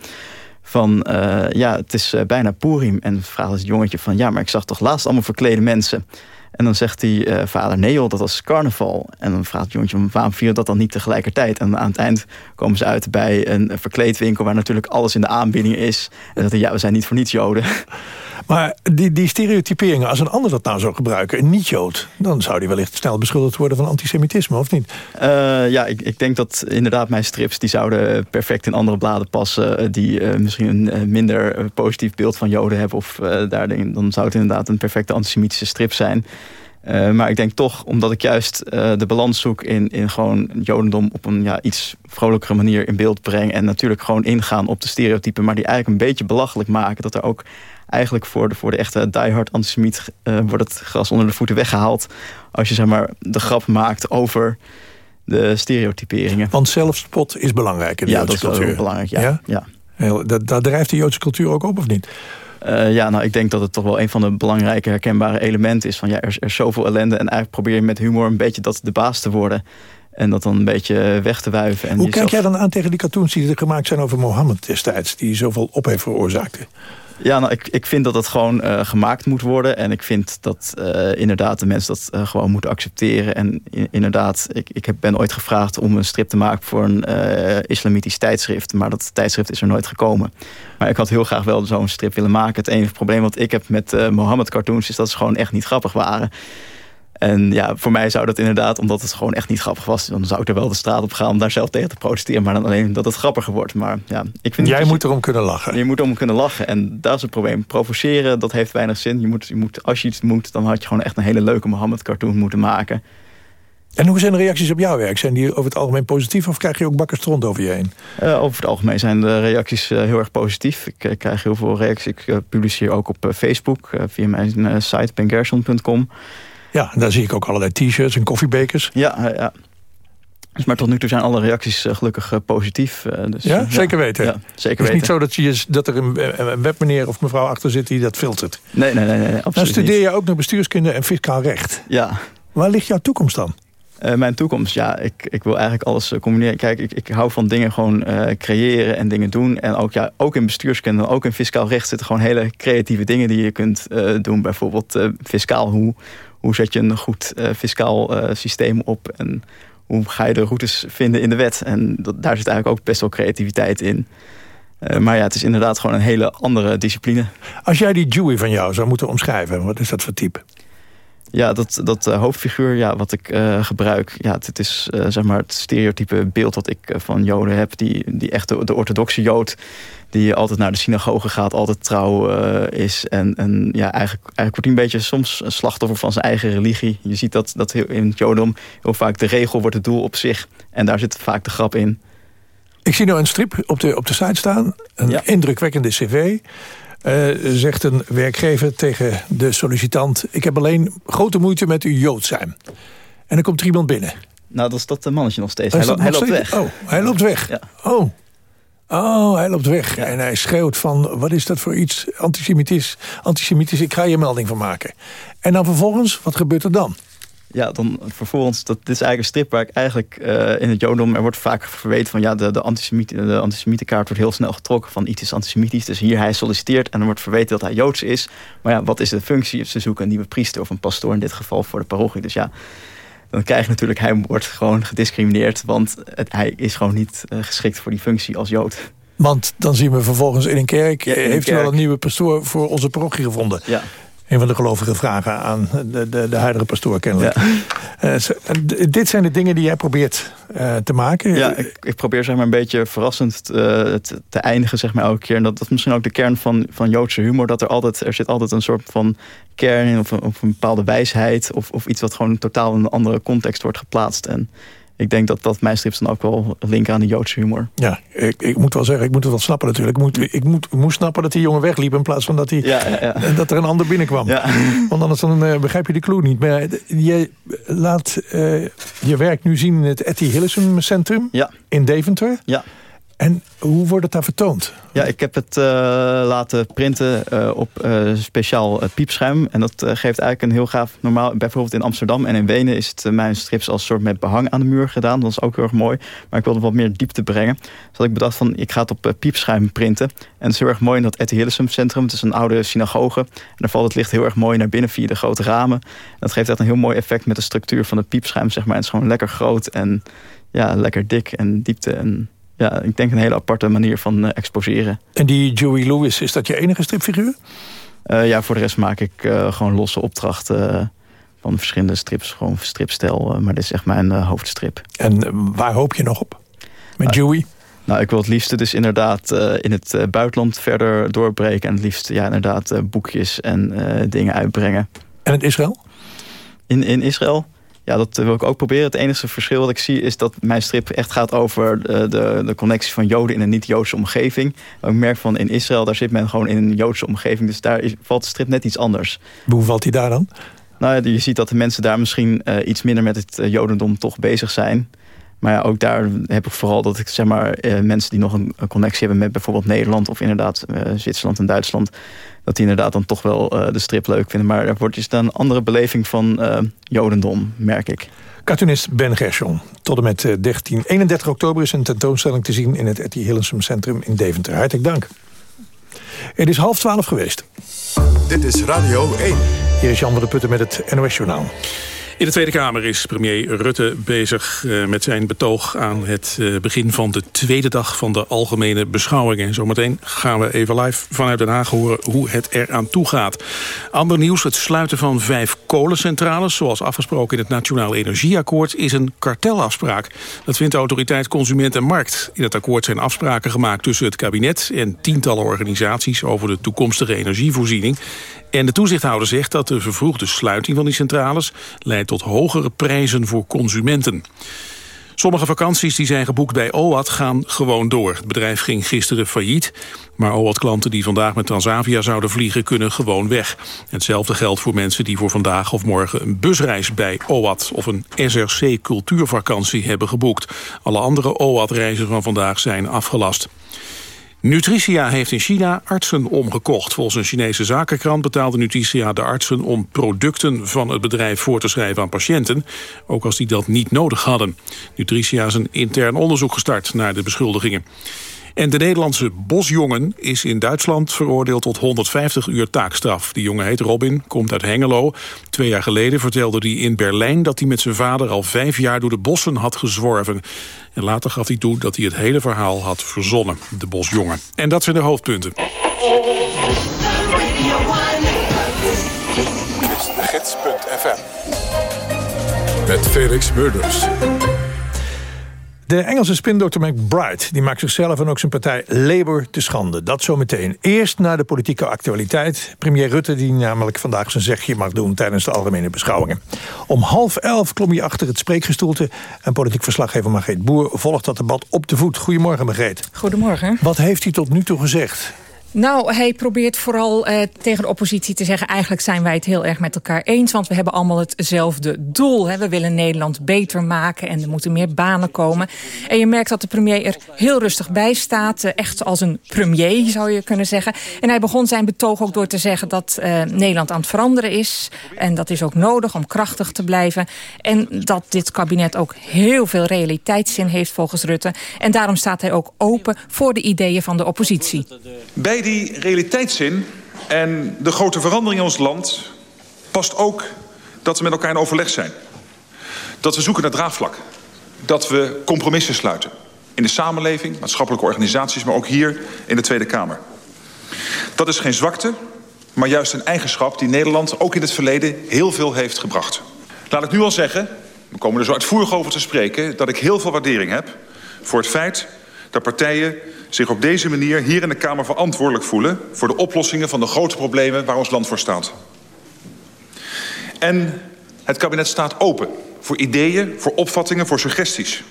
van, uh, ja, het is uh, bijna Purim. En vraagt het jongetje van, ja, maar ik zag toch laatst allemaal verklede mensen. En dan zegt die vader, nee joh, dat was carnaval. En dan vraagt het jongetje, waarom vier dat dan niet tegelijkertijd? En aan het eind komen ze uit bij een verkleedwinkel... waar natuurlijk alles in de aanbieding is. En dat ja, we zijn niet voor niets Joden. *laughs* Maar die, die stereotyperingen, als een ander dat nou zou gebruiken, een niet-Jood... dan zou die wellicht snel beschuldigd worden van antisemitisme, of niet? Uh, ja, ik, ik denk dat inderdaad mijn strips... die zouden perfect in andere bladen passen... die uh, misschien een minder positief beeld van Joden hebben. Of daar, dan zou het inderdaad een perfecte antisemitische strip zijn... Uh, maar ik denk toch, omdat ik juist uh, de balans zoek in, in gewoon Jodendom op een ja, iets vrolijkere manier in beeld breng. En natuurlijk gewoon ingaan op de stereotypen, maar die eigenlijk een beetje belachelijk maken. Dat er ook eigenlijk voor de, voor de echte diehard antisemiet uh, wordt het gras onder de voeten weggehaald. Als je zeg maar de grap maakt over de stereotyperingen. Want zelfspot is belangrijk in de ja, Joodse dat is cultuur. wel belangrijk, ja. ja? ja? Heel, dat, dat drijft de Joodse cultuur ook op, of niet? Uh, ja, nou, ik denk dat het toch wel een van de belangrijke herkenbare elementen is. Van ja, er, er is zoveel ellende en eigenlijk probeer je met humor een beetje dat de baas te worden. En dat dan een beetje weg te wuiven. En Hoe jezelf... kijk jij dan aan tegen die cartoons die er gemaakt zijn over Mohammed destijds? Die zoveel ophef veroorzaakten? Ja, nou, ik, ik vind dat het gewoon uh, gemaakt moet worden. En ik vind dat uh, inderdaad de mensen dat uh, gewoon moeten accepteren. En in, inderdaad, ik, ik ben ooit gevraagd om een strip te maken voor een islamitisch tijdschrift. Maar dat tijdschrift is er nooit gekomen. Maar ik had heel graag wel zo'n strip willen maken. Het enige probleem wat ik heb met Mohammed cartoons is dat ze gewoon echt niet grappig waren. En ja, voor mij zou dat inderdaad, omdat het gewoon echt niet grappig was... dan zou ik er wel de straat op gaan om daar zelf tegen te protesteren. Maar dan alleen dat het grappiger wordt. Maar ja, ik vind Jij moet erom kunnen lachen. Je moet erom kunnen lachen. En dat is het probleem. Provoceren, dat heeft weinig zin. Je moet, je moet, als je iets moet, dan had je gewoon echt een hele leuke Mohammed-cartoon moeten maken. En hoe zijn de reacties op jouw werk? Zijn die over het algemeen positief of krijg je ook bakkerstront over je heen? Uh, over het algemeen zijn de reacties uh, heel erg positief. Ik uh, krijg heel veel reacties. Ik publiceer ook op Facebook via mijn site bengerson.com. Ja, daar zie ik ook allerlei t-shirts en koffiebekers. Ja, ja. Dus maar tot nu toe zijn alle reacties uh, gelukkig uh, positief. Uh, dus, ja, zeker weten. Ja, zeker Het is niet zo dat, je, dat er een, een webmeneer of mevrouw achter zit die dat filtert. Nee, nee, nee. nee absoluut Dan studeer niet. je ook nog bestuurskunde en fiscaal recht. Ja. Waar ligt jouw toekomst dan? Mijn toekomst, ja, ik, ik wil eigenlijk alles combineren. Kijk, ik, ik hou van dingen gewoon creëren en dingen doen. En ook, ja, ook in bestuurskunde, ook in fiscaal recht zitten gewoon hele creatieve dingen die je kunt doen. Bijvoorbeeld fiscaal, hoe, hoe zet je een goed fiscaal systeem op? En hoe ga je de routes vinden in de wet? En dat, daar zit eigenlijk ook best wel creativiteit in. maar ja, het is inderdaad gewoon een hele andere discipline. Als jij die Dewey van jou zou moeten omschrijven, wat is dat voor type? Ja, dat, dat uh, hoofdfiguur ja, wat ik uh, gebruik, ja, het is uh, zeg maar het stereotype beeld dat ik van Joden heb. Die, die echte de orthodoxe Jood, die altijd naar de synagoge gaat, altijd trouw is. En, en ja, eigenlijk, eigenlijk wordt hij een beetje soms een slachtoffer van zijn eigen religie. Je ziet dat, dat in het Jodendom heel vaak de regel wordt het doel op zich. En daar zit vaak de grap in. Ik zie nou een strip op de, op de site staan. Een ja. indrukwekkende cv. Uh, zegt een werkgever tegen de sollicitant... ik heb alleen grote moeite met uw Jood zijn. En dan komt er iemand binnen. Nou, dat is dat mannetje nog steeds. Hij, lo hij loopt weg. Oh, hij loopt weg. Ja. Oh. Oh, hij loopt weg. Ja. En hij schreeuwt van, wat is dat voor iets antisemitisch? Antisemitisch, ik ga je melding van maken. En dan vervolgens, wat gebeurt er dan? Ja, dan vervolgens, dat, dit is eigenlijk een strip waar ik eigenlijk uh, in het Jodendom, er wordt vaak verweten van ja, de, de, antisemiet, de antisemietenkaart wordt heel snel getrokken van iets is antisemitisch. Dus hier hij solliciteert en dan wordt verweten dat hij Joods is. Maar ja, wat is de functie? Ze zoeken een nieuwe priester of een pastoor in dit geval voor de parochie. Dus ja, dan krijg je natuurlijk, hij wordt gewoon gediscrimineerd, want het, hij is gewoon niet uh, geschikt voor die functie als Jood. Want dan zien we vervolgens in een kerk, Ja, in een heeft u wel een nieuwe pastoor voor onze parochie gevonden? Ja. Een van de gelovige vragen aan de, de, de huidige pastoor kennelijk. Eh, zo- d- dit zijn de dingen die jij probeert eh, te maken. Ja, ik, ik probeer zeg maar een beetje verrassend eh, te, te eindigen zeg maar elke keer. En dat, dat is misschien ook de kern van, van Joodse humor. Dat er altijd, er zit altijd een soort van kern in of een, of een bepaalde wijsheid. Of, of iets wat gewoon totaal in een andere context wordt geplaatst. En ik denk dat, dat mijn strips dan ook wel linken aan de Joodse humor. Ja, ik, ik moet wel zeggen, ik moet het wel snappen natuurlijk. Ik, moet, ik, moet, moest snappen dat die jongen wegliep in plaats van dat, hij, Ja, ja, ja. dat er een ander binnenkwam. Want anders dan, eh, begrijp je de clue niet. Maar je laat eh, je werk nu zien in het Etty Hillesum Centrum Ja. in Deventer. Ja. En hoe wordt het daar vertoond? Ja, ik heb het eh, laten printen eh, op eh, speciaal piepschuim. En dat geeft eigenlijk een heel gaaf... Normaal, bijvoorbeeld in Amsterdam en in Wenen... is het mijn strips als soort met behang aan de muur gedaan. Dat is ook heel erg mooi. Maar ik wilde wat meer diepte brengen. Dus had ik bedacht van, ik ga het op piepschuim printen. En het is heel erg mooi in dat Etty Hillesum Centrum. Het is een oude synagoge. En daar valt het licht heel erg mooi naar binnen via de grote ramen. En dat geeft echt een heel mooi effect met de structuur van het piepschuim. Zeg maar. En het is gewoon lekker groot en ja, lekker dik en diepte. En ja, ik denk een hele aparte manier van eh, exposeren. En die Joey Lewis, is dat je enige stripfiguur? Eh, ja, voor de rest maak ik eh, gewoon losse opdrachten van verschillende strips. Gewoon stripstijl, maar dit is echt mijn hoofdstrip. En waar hoop je nog op? Met Joey? Nou, ik wil het liefst dus inderdaad in het buitenland verder doorbreken. En het liefst ja, inderdaad boekjes en dingen uitbrengen. En het Israël? In, in Israël? Ja, dat wil ik ook proberen. Het enige verschil wat ik zie is dat mijn strip echt gaat over de, de, de connectie van Joden in een niet-Joodse omgeving. Ik merk van in Israël, daar zit men gewoon in een Joodse omgeving. Dus daar is, valt de strip net iets anders. Hoe valt hij daar dan? Nou, je ziet dat de mensen daar misschien uh, iets minder met het uh, Jodendom toch bezig zijn. Maar ja, ook daar heb ik vooral dat ik zeg maar uh, mensen die nog een, een, connectie hebben met bijvoorbeeld Nederland of inderdaad Zwitserland en Duitsland dat die inderdaad dan toch wel uh, de strip leuk vinden. Maar er wordt dus dan een andere beleving van uh, Jodendom, merk ik. Cartoonist Ben Gershon. Tot en met 13, 31 oktober is een tentoonstelling te zien... in het Etty Hillensum Centrum in Deventer. Hartelijk dank. Het is half twaalf geweest. Dit is Radio 1. Hier is Jan van der Putten met het NOS Journaal. In de Tweede Kamer is premier Rutte bezig uh, met zijn betoog aan het uh, begin van de tweede dag van de algemene beschouwingen. En zometeen gaan we even live vanuit Den Haag horen hoe het eraan toe gaat. Ander nieuws, het sluiten van vijf kolencentrales, zoals afgesproken in het Nationaal Energieakkoord, is een kartelafspraak. Dat vindt de autoriteit Consument en Markt. In het akkoord zijn afspraken gemaakt tussen het kabinet en tientallen organisaties over de toekomstige energievoorziening. En de toezichthouder zegt dat de vervroegde sluiting van die centrales leidt tot hogere prijzen voor consumenten. Sommige vakanties die zijn geboekt bij OAT gaan gewoon door. Het bedrijf ging gisteren failliet, maar OAT-klanten die vandaag met Transavia zouden vliegen kunnen gewoon weg. Hetzelfde geldt voor mensen die voor vandaag of morgen een busreis bij OAT of een SRC cultuurvakantie hebben geboekt. Alle andere OAT-reizen van vandaag zijn afgelast. Nutricia heeft in China artsen omgekocht. Volgens een Chinese zakenkrant betaalde Nutricia de artsen... om producten van het bedrijf voor te schrijven aan patiënten... ook als die dat niet nodig hadden. Nutricia is een intern onderzoek gestart naar de beschuldigingen. En de Nederlandse bosjongen is in Duitsland veroordeeld tot 150 uur taakstraf. Die jongen heet Robin, komt uit Hengelo. Twee jaar geleden vertelde hij in Berlijn dat hij met zijn vader al vijf jaar door de bossen had gezworven. En later gaf hij toe dat hij het hele verhaal had verzonnen, de bosjongen. En dat zijn de hoofdpunten. Met Felix Murders. De Engelse spindokter McBride die maakt zichzelf en ook zijn partij Labour te schande. Dat zometeen. Eerst naar de politieke actualiteit. Premier Rutte die namelijk vandaag zijn zegje mag doen tijdens de algemene beschouwingen. Om half elf klom hij achter het spreekgestoelte. En politiek verslaggever Margreet Boer volgt dat debat op de voet. Goedemorgen Margreet. Goedemorgen. Wat heeft hij tot nu toe gezegd? Nou, hij probeert vooral uh, tegen de oppositie te zeggen... eigenlijk zijn wij het heel erg met elkaar eens... want we hebben allemaal hetzelfde doel. Hè. We willen Nederland beter maken en er moeten meer banen komen. En je merkt dat de premier er heel rustig bij staat. Uh, echt als een premier, zou je kunnen zeggen. En hij begon zijn betoog ook door te zeggen... dat uh, Nederland aan het veranderen is. En dat is ook nodig om krachtig te blijven. En dat dit kabinet ook heel veel realiteitszin heeft volgens Rutte. En daarom staat hij ook open voor de ideeën van de oppositie. Die realiteitszin en de grote verandering in ons land... past ook dat we met elkaar in overleg zijn. Dat we zoeken naar draagvlak. Dat we compromissen sluiten. In de samenleving, maatschappelijke organisaties... maar ook hier in de Tweede Kamer. Dat is geen zwakte, maar juist een eigenschap... die Nederland ook in het verleden heel veel heeft gebracht. Laat ik nu al zeggen, we komen er zo uitvoerig over te spreken... dat ik heel veel waardering heb voor het feit dat partijen zich op deze manier hier in de Kamer verantwoordelijk voelen... voor de oplossingen van de grote problemen waar ons land voor staat. En het kabinet staat open voor ideeën, voor opvattingen, voor suggesties.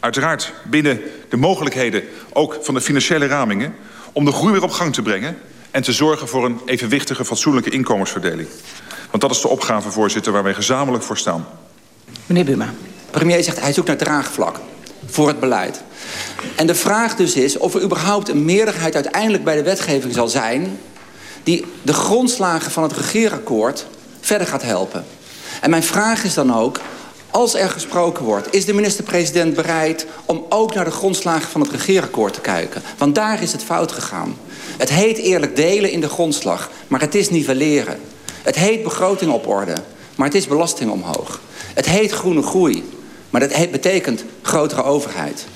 Uiteraard binnen de mogelijkheden ook van de financiële ramingen... om de groei weer op gang te brengen... en te zorgen voor een evenwichtige, fatsoenlijke inkomensverdeling. Want dat is de opgave, voorzitter, waar wij gezamenlijk voor staan. Meneer Buma, premier zegt hij zoekt naar draagvlak voor het beleid. En de vraag dus is of er überhaupt een meerderheid uiteindelijk bij de wetgeving zal zijn... die de grondslagen van het regeerakkoord verder gaat helpen. En mijn vraag is dan ook, als er gesproken wordt... is de minister-president bereid om ook naar de grondslagen van het regeerakkoord te kijken? Want daar is het fout gegaan. Het heet eerlijk delen in de grondslag, maar het is nivelleren. Het heet begroting op orde, maar het is belasting omhoog. Het heet groene groei, maar dat betekent grotere overheid.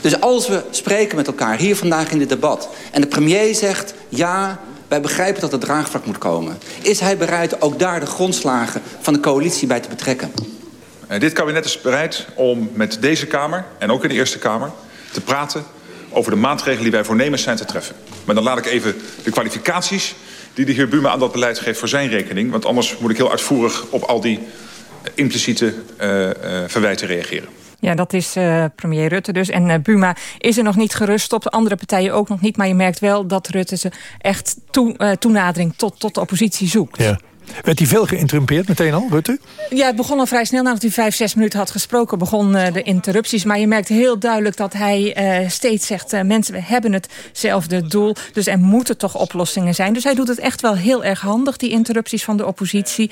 Dus als we spreken met elkaar hier vandaag in dit debat... en de premier zegt, ja, wij begrijpen dat er draagvlak moet komen... is hij bereid ook daar de grondslagen van de coalitie bij te betrekken? En dit kabinet is bereid om met deze Kamer en ook in de Eerste Kamer... te praten over de maatregelen die wij voornemens zijn te treffen. Maar dan laat ik even de kwalificaties die de heer Buma aan dat beleid geeft voor zijn rekening. Want anders moet ik heel uitvoerig op al die impliciete uh, uh, verwijten reageren. Ja, dat is uh, premier Rutte dus. En uh, Buma is er nog niet gerust op. De andere partijen ook nog niet. Maar je merkt wel dat Rutte ze echt toe, uh, toenadering tot, tot de oppositie zoekt. Ja. Werd hij veel geïnterrumpeerd meteen al, Rutte? Ja, het begon al vrij snel. Nadat hij vijf, zes minuten had gesproken, begon uh, de interrupties. Maar je merkt heel duidelijk dat hij uh, steeds zegt... Uh, mensen, we hebben hetzelfde doel, dus er moeten toch oplossingen zijn. Dus hij doet het echt wel heel erg handig, die interrupties van de oppositie.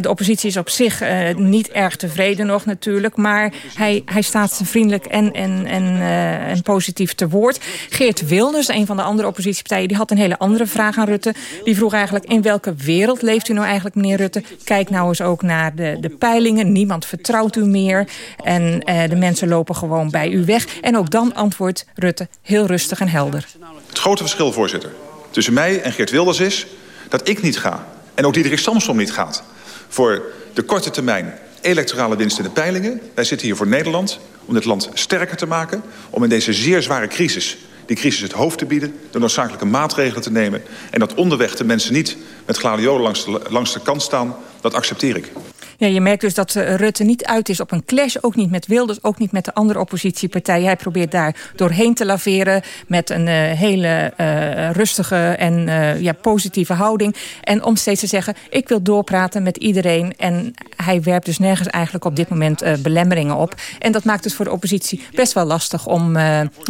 de oppositie is op zich niet erg tevreden nog natuurlijk... maar hij, hij staat vriendelijk en, en, en, en positief te woord. Geert Wilders, een van de andere oppositiepartijen... die had een hele andere vraag aan Rutte. Die vroeg eigenlijk, in welke wereld leeft u nou eigenlijk, meneer Rutte? Kijk nou eens ook naar de, de peilingen. Niemand vertrouwt u meer. En uh, de mensen lopen gewoon bij u weg. En ook dan antwoordt Rutte heel rustig en helder. Het grote verschil, voorzitter, tussen mij en Geert Wilders is... dat ik niet ga, en ook Diederik Samsom niet gaat... voor de korte termijn electorale winst in de peilingen. Wij zitten hier voor Nederland om dit land sterker te maken... om in deze zeer zware crisis die crisis het hoofd te bieden... de noodzakelijke maatregelen te nemen... en dat onderweg de mensen niet met gladiolen langs de, langs de kant staan... dat accepteer ik. Ja, je merkt dus dat uh, Rutte niet uit is op een clash. Ook niet met Wilders, ook niet met de andere oppositiepartijen. Hij probeert daar doorheen te laveren met een uh, hele uh, rustige en ja, positieve houding. En om steeds te zeggen, ik wil doorpraten met iedereen. En hij werpt dus nergens eigenlijk op dit moment belemmeringen op. En dat maakt dus voor de oppositie best wel lastig om,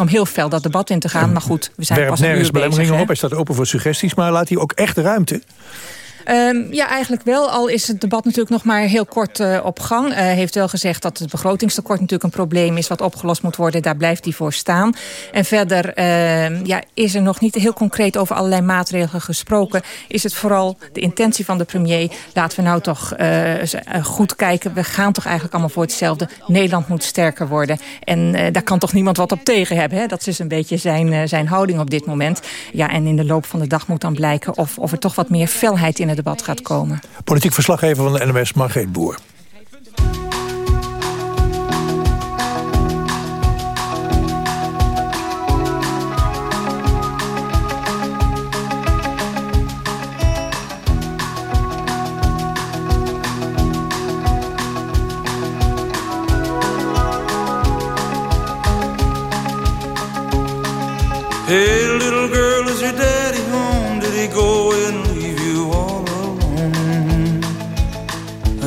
om heel fel dat debat in te gaan. Maar goed, we zijn Werpt pas nergens belemmeringen bezig, op. Hij staat open voor suggesties, maar laat hij ook echt ruimte? Um, ja, eigenlijk wel. Al is het debat natuurlijk nog maar heel kort uh, op gang. Uh, heeft wel gezegd dat het begrotingstekort natuurlijk een probleem is... wat opgelost moet worden. Daar blijft hij voor staan. En verder uh, ja, is er nog niet heel concreet over allerlei maatregelen gesproken. Is het vooral de intentie van de premier... laten we nou toch uh, goed kijken. We gaan toch eigenlijk allemaal voor hetzelfde. Nederland moet sterker worden. En daar kan toch niemand wat op tegen hebben. Hè? Dat is dus een beetje zijn, zijn houding op dit moment. Ja, en in de loop van de dag moet dan blijken... of, of er toch wat meer felheid in het debat gaat komen. Politiek verslaggever van de NMS, Margreet Boer. Hey,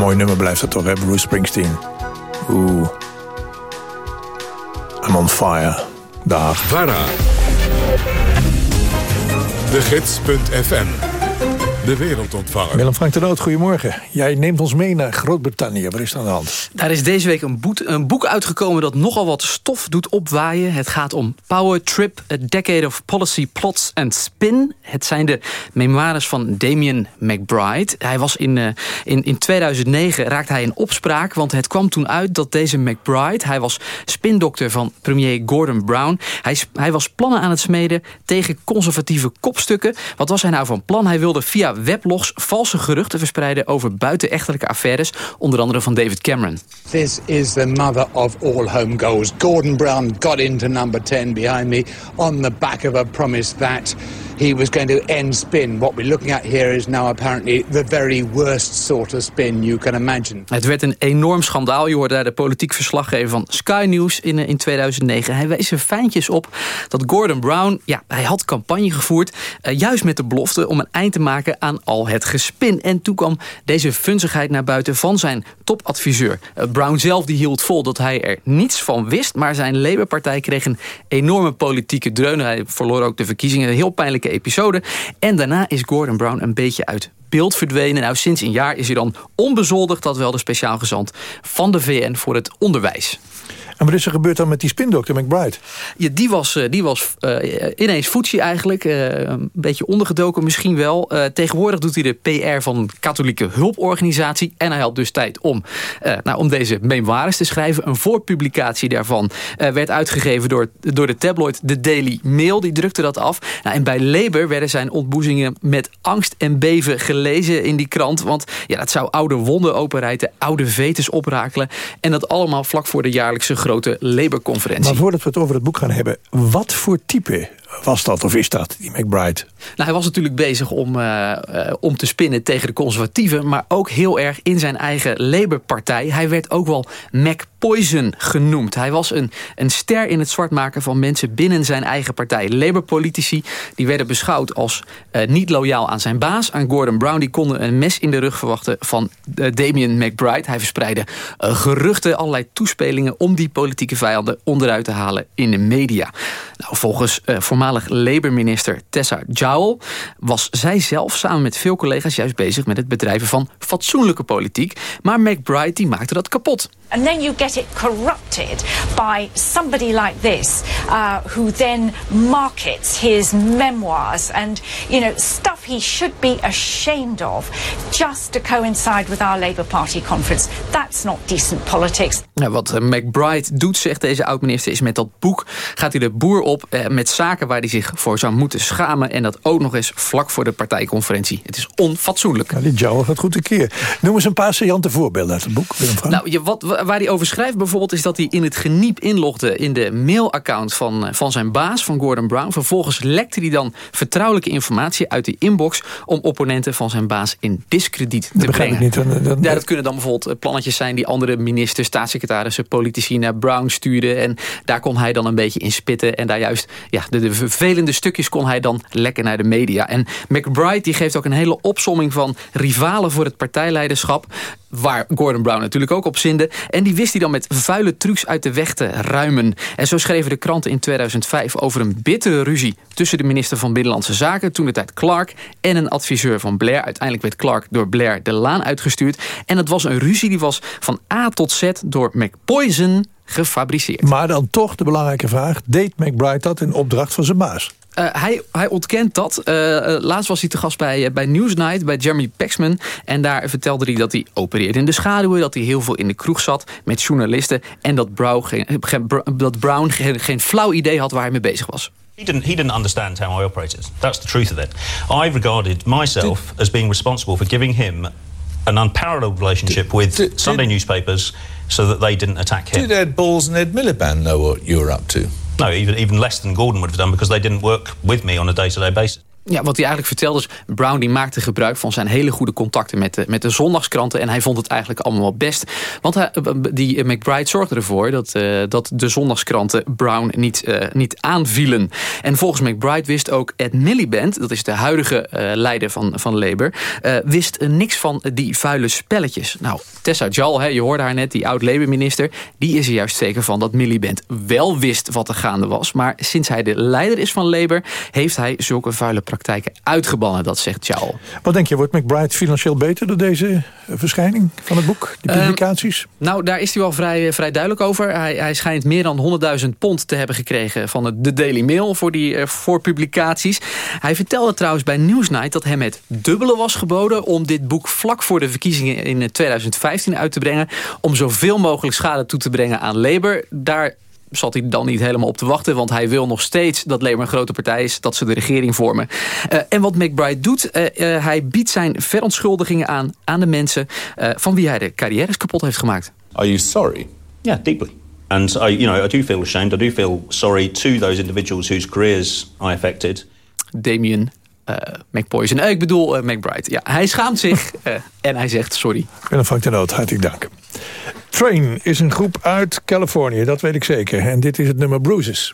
Mooi nummer blijft dat toch, hè? Bruce Springsteen. Oeh. I'm on fire. Dag. VARA. De de wereld ontvangen. Willem Frank de Noot, goedemorgen. Jij neemt ons mee naar Groot-Brittannië. Wat is er aan de hand? Daar is deze week een, boet, een, boek uitgekomen dat nogal wat stof doet opwaaien. Het gaat om Power Trip, A Decade of Policy, Plots and Spin. Het zijn de memoires van Damien McBride. Hij was in, uh, in, in 2009 raakte hij in opspraak, want het kwam toen uit dat deze McBride, hij was spindokter van premier Gordon Brown. Hij, hij was plannen aan het smeden tegen conservatieve kopstukken. Wat was hij nou van plan? Hij wilde via weblogs valse geruchten verspreiden over buitenechtelijke affaires, onder andere van David Cameron. This is the mother of all home goals. Gordon Brown got into number 10 behind me on the back of a promise that he was going to end spin. What we're looking at here is now apparently the very worst sort of spin you can imagine. Het werd een enorm schandaal. Je hoorde daar de politiek verslaggever van Sky News in, in 2009. Hij wees er fijntjes op dat Gordon Brown, ja, hij had campagne gevoerd... Uh, juist met de belofte om een eind te maken aan al het gespin. En toen kwam deze funzigheid naar buiten van zijn topadviseur. Uh, Brown zelf die hield vol dat hij er niets van wist... maar zijn Labour-partij kreeg een enorme politieke dreun. Hij verloor ook de verkiezingen. Een heel pijnlijke episode. En daarna is Gordon Brown een beetje uit beeld verdwenen. Nou, sinds een jaar is hij dan onbezoldigd, dat wel de speciaal gezant van de VN voor het onderwijs. En wat is er gebeurd dan met die spindokter McBride? Ja, die was, die was uh, ineens voetsie eigenlijk. Uh, een beetje ondergedoken misschien wel. Tegenwoordig doet hij de PR van een katholieke hulporganisatie. En hij had dus tijd om, nou, om deze memoires te schrijven. Een voorpublicatie daarvan werd uitgegeven door, door de tabloid The Daily Mail. Die drukte dat af. Nou, en bij Labour werden zijn ontboezingen met angst en beven gelezen in die krant. Want ja, dat zou oude wonden openrijten, oude vetes oprakelen. En dat allemaal vlak voor de jaarlijkse Labour-conferentie. Maar voordat we het over het boek gaan hebben... wat voor type was dat of is dat, die McBride? Nou, hij was natuurlijk bezig om, uh, uh, om te spinnen tegen de conservatieven... maar ook heel erg in zijn eigen Labour-partij. Hij werd ook wel McPoison genoemd. Hij was een, een ster in het zwart maken van mensen binnen zijn eigen partij. Labour-politici die werden beschouwd als uh, niet loyaal aan zijn baas... aan Gordon Brown. Die konden een mes in de rug verwachten van Damien McBride. Hij verspreidde geruchten, allerlei toespelingen... om die politieke vijanden onderuit te halen in de media. Nou, volgens voormalig Labour-minister Tessa Jowell... was zij zelf samen met veel collega's juist bezig... met het bedrijven van fatsoenlijke politiek. Maar McBride die maakte dat kapot. And then you get it corrupted by somebody like this, uh, who then markets his memoirs and, you know, stuff he should be ashamed of just to coincide with our Labour Party conference. That's not decent politics. Ja, wat uh, McBride doet, zegt deze oud-minister, is met dat boek gaat hij de boer op uh, met zaken waar hij zich voor zou moeten schamen. En dat ook nog eens vlak voor de partijconferentie. Het is onfatsoenlijk. Ja, dit Joe gaat goed een keer. Noem eens een paar saillante voorbeelden uit het boek. Nou, je, wat, waar hij over schrijft bijvoorbeeld... is dat hij in het geniep inlogde in de mailaccount van, van zijn baas, van Gordon Brown. Vervolgens lekte hij dan vertrouwelijke informatie uit die inbox... om opponenten van zijn baas in discrediet te dat brengen. Niet, dat, dat, ja, dat kunnen dan bijvoorbeeld plannetjes zijn... die andere ministers, staatssecretarissen, politici naar Brown stuurden. En daar kon hij dan een beetje in spitten. En daar juist ja, de, de vervelende stukjes kon hij dan lekken naar de media. En McBride die geeft ook een hele opsomming van rivalen voor het partijleiderschap waar Gordon Brown natuurlijk ook op zinde. En die wist hij dan met vuile trucs uit de weg te ruimen. En zo schreven de kranten in 2005 over een bittere ruzie... tussen de minister van Binnenlandse Zaken, toen de tijd Clark... en een adviseur van Blair. Uiteindelijk werd Clark door Blair de laan uitgestuurd. En dat was een ruzie die was van A tot Z door McPoison gefabriceerd. Maar dan toch de belangrijke vraag... deed McBride dat in opdracht van zijn baas? Uh, hij, hij ontkent dat. Uh, laatst was hij te gast bij, uh, bij Newsnight, bij Jeremy Paxman. En daar vertelde hij dat hij opereerde in de schaduwen. Dat hij heel veel in de kroeg zat met journalisten. En dat Brown geen, dat Brown geen, geen flauw idee had waar hij mee bezig was. He didn't, he didn't understand how I operated. That's the truth of it. I regarded myself as being responsible for giving him an unparalleled relationship with Sunday newspapers so that they didn't attack him. Did Ed Balls and Ed Miliband know what you were up to? No, even, even less than Gordon would have done because they didn't work with me on a day-to-day basis. Ja, wat hij eigenlijk vertelde is... Brown die maakte gebruik van zijn hele goede contacten met de, met de zondagskranten... en hij vond het eigenlijk allemaal best. Want hij, die McBride zorgde ervoor dat, uh, dat de zondagskranten Brown niet, uh, niet aanvielen. En volgens McBride wist ook Ed Miliband... dat is de huidige leider van, van Labour... wist niks van die vuile spelletjes. Nou, Tessa Jal, hè, je hoorde haar net, die oud-Labour-minister... die is er juist zeker van dat Miliband wel wist wat er gaande was. Maar sinds hij de leider is van Labour... heeft hij zulke vuile praktijken uitgebannen, dat zegt Chow. Wat denk je, wordt McBride financieel beter door deze eh, verschijning van het boek? Die Ehm, publicaties? nou, daar is hij wel vrij, vrij duidelijk over. Hij, hij schijnt meer dan 100.000 pond te hebben gekregen van The Daily Mail voor, die, eh, voor publicaties. Hij vertelde trouwens bij Newsnight dat hem het dubbele was geboden om dit boek vlak voor de verkiezingen in eh, 2015 uit te brengen. Om zoveel mogelijk schade toe te brengen aan Labour. Daar zat hij dan niet helemaal op te wachten. Want hij wil nog steeds dat Labour een grote partij is. Dat ze de regering vormen. Eh, en wat McBride doet. eh, eh, hij biedt zijn verontschuldigingen aan aan de mensen... eh, van wie hij de carrières kapot heeft gemaakt. Are you sorry? Yeah, deeply. And I, you know, I do feel ashamed. I do feel sorry to those individuals whose careers I affected. Damien eh McPoison. Eh, ik bedoel eh, McBride. Ja, hij schaamt zich *laughs* en hij zegt sorry. Willem Frank de Noot, hartelijk dank. Train is een groep uit Californië, dat weet ik zeker. En dit is het nummer Bruises.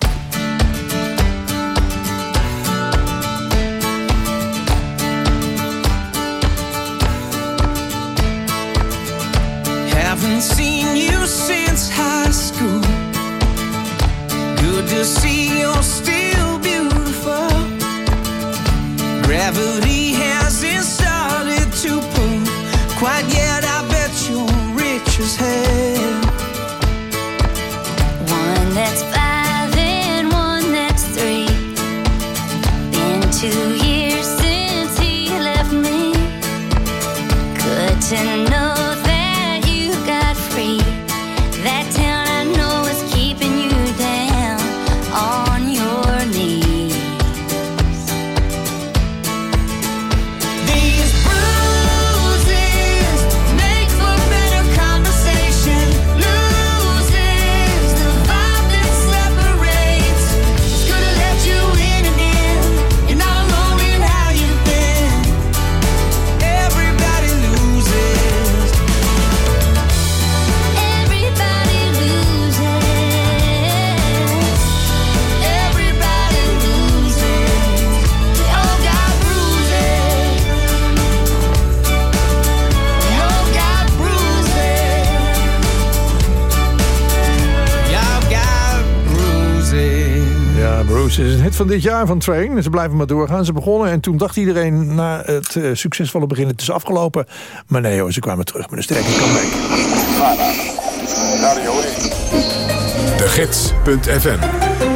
Bruce is een hit van dit jaar van Train. Ze blijven maar doorgaan. Ze begonnen en toen dacht iedereen... na het eh, succesvolle begin, het is afgelopen. Maar nee hoor, ze kwamen terug met een sterke comeback. De Gids.fm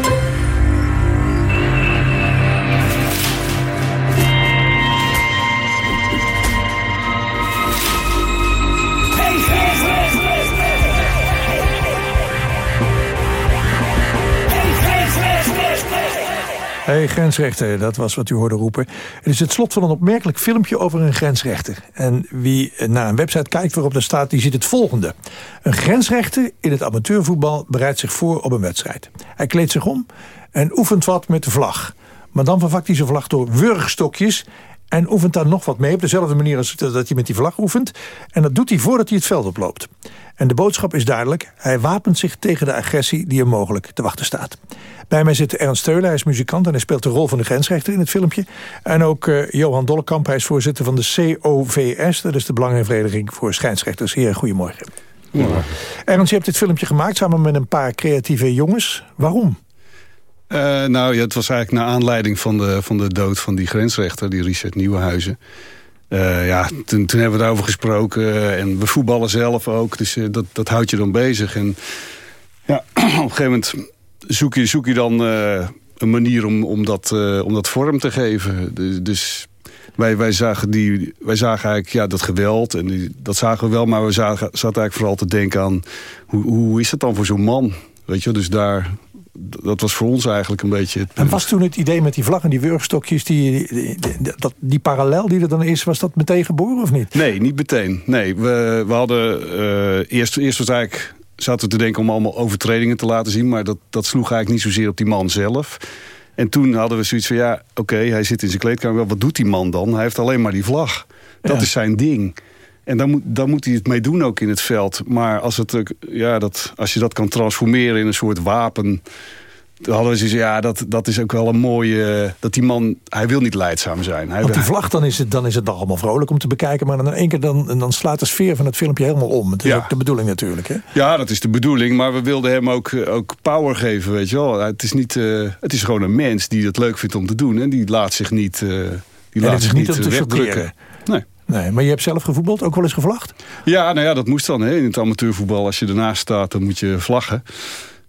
Hey, grensrechter, dat was wat u hoorde roepen. Het is het slot van een opmerkelijk filmpje over een grensrechter. En wie naar een website kijkt waarop er staat, die ziet het volgende. Een grensrechter in het amateurvoetbal bereidt zich voor op een wedstrijd. Hij kleedt zich om en oefent wat met de vlag. Maar dan vervakt hij zijn vlag door wurgstokjes... en oefent daar nog wat mee op dezelfde manier als dat hij met die vlag oefent. En dat doet hij voordat hij het veld oploopt. En de boodschap is duidelijk. Hij wapent zich tegen de agressie die hem mogelijk te wachten staat. Bij mij zit Ernst Steulen, hij is muzikant en hij speelt de rol van de grensrechter in het filmpje. En ook eh, Johan Dollekamp, hij is voorzitter van de COVS, dat is de Belangenvereniging voor Scheidsrechters. Heer, goedemorgen. Ernst, je hebt dit filmpje gemaakt samen met een paar creatieve jongens. Waarom? Eh, nou ja, het was eigenlijk naar aanleiding van de, van de dood van die grensrechter, die Richard Nieuwenhuizen. Eh, ja, toen, toen hebben we daarover gesproken eh, en we voetballen zelf ook, dus dat, dat houdt je dan bezig. En ja, *clears throat* op een gegeven moment zoek je, zoek je dan een manier om, om, dat, om dat vorm te geven. Dus, wij, wij, zagen die, wij zagen eigenlijk ja, dat geweld, en dat zagen we wel, maar we zagen, zaten eigenlijk vooral te denken aan hoe, hoe is het dan voor zo'n man? Weet je, dus daar, dat was voor ons eigenlijk een beetje... Het, En was toen het idee met die vlag en die wurgstokjes, die, die, die- dat, die parallel die er dan is, was dat meteen geboren of niet? Nee, niet meteen. Nee, we, we hadden eh, eerst, eerst was eigenlijk zaten we te denken om allemaal overtredingen te laten zien, maar dat, dat sloeg eigenlijk niet zozeer op die man zelf. En toen hadden we zoiets van ja, oké, hij zit in zijn kleedkamer. Wel, Wat doet die man dan? Hij heeft alleen maar die vlag. Dat Ja. is zijn ding. En daar moet, daar moet hij het mee doen ook in het veld. Maar als, het, ja, dat, als je dat kan transformeren in een soort wapen... Toen hadden we zoiets, ja, dat, dat is ook wel een mooie... Dat die man, hij wil niet leidzaam zijn. Hij, Want die vlag, dan is, het, dan is het nog allemaal vrolijk om te bekijken. Maar dan in één keer dan, dan slaat de sfeer van het filmpje helemaal om. Het is Ja. ook de bedoeling natuurlijk. Hè? Ja, dat is de bedoeling. Maar we wilden hem ook, ook power geven, weet je wel. Het is, niet, eh, het is gewoon een mens die het leuk vindt om te doen. En die laat zich niet, eh die laat zich niet niet eh, wegdrukken. Nee. Nee, maar je hebt zelf gevoetbald, ook wel eens gevlacht? Ja, nou ja, dat moest dan. Hè. In het amateurvoetbal, als je ernaast staat, dan moet je vlaggen.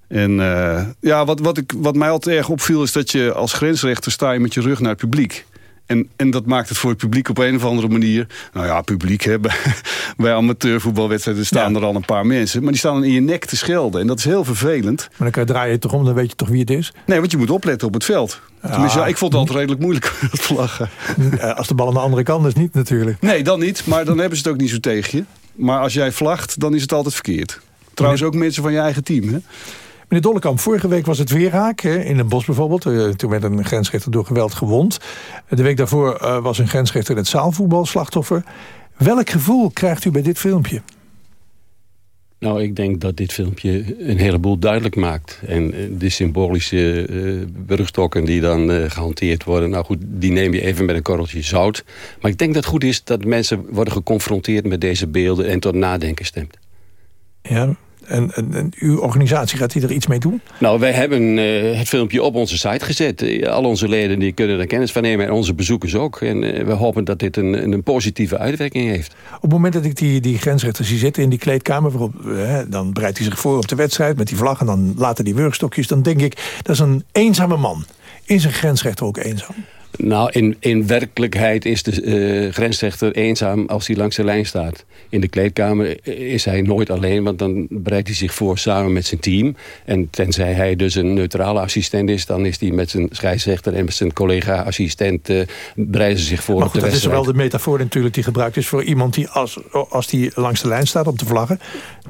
En eh, ja, wat, wat, ik, wat mij altijd erg opviel... is dat je als grensrechter sta je met je rug naar het publiek. En, en dat maakt het voor het publiek op een of andere manier... Nou ja, publiek, hè, *laughs* bij, bij amateurvoetbalwedstrijden staan er al een paar mensen... maar die staan dan in je nek te schelden. En dat is heel vervelend. Maar dan kan je draai je het toch om, dan weet je toch wie het is? Nee, want je moet opletten op het veld. Tenminste, ja, ik vond het altijd redelijk moeilijk, het vlaggen. Als de bal aan de andere kant is, niet natuurlijk. Nee, dan niet. Maar dan hebben ze het ook niet zo tegen je. Maar als jij vlagt, dan is het altijd verkeerd. Trouwens ook mensen van je eigen team, hè? Meneer Dollekamp, vorige week was het weer raak. In een bos bijvoorbeeld. Eh, toen werd een grensrechter door geweld gewond. De week daarvoor eh, was een grensrechter in het zaalvoetbal slachtoffer. Welk gevoel krijgt u bij dit filmpje? Nou, ik denk dat dit filmpje een heleboel duidelijk maakt. En eh, de symbolische eh brugstokken die dan eh, gehanteerd worden... nou goed, die neem je even met een korreltje zout. Maar ik denk dat het goed is dat mensen worden geconfronteerd met deze beelden... en tot nadenken stemt. Ja, en, en, en uw organisatie, gaat die er iets mee doen? Nou, wij hebben eh, het filmpje op onze site gezet. Eh, al onze leden die kunnen er kennis van nemen en onze bezoekers ook. En eh, we hopen dat dit een, een positieve uitwerking heeft. Op het moment dat ik die, die grensrechter zie zitten in die kleedkamer... Waarop, dan bereidt hij zich voor op de wedstrijd met die vlag... en dan later die wurgstokjes. Dan denk ik, dat is een eenzame man. Is een grensrechter ook eenzaam? Nou, in, in werkelijkheid is de eh, grensrechter eenzaam als hij langs de lijn staat. In de kleedkamer is hij nooit alleen, want dan bereidt hij zich voor samen met zijn team. En tenzij hij dus een neutrale assistent is... dan is hij met zijn scheidsrechter en met zijn collega-assistent... eh bereiden ze zich voor Maar goed, dat is wel de metafoor natuurlijk die gebruikt is... voor iemand die als, als die langs de lijn staat op de vlaggen...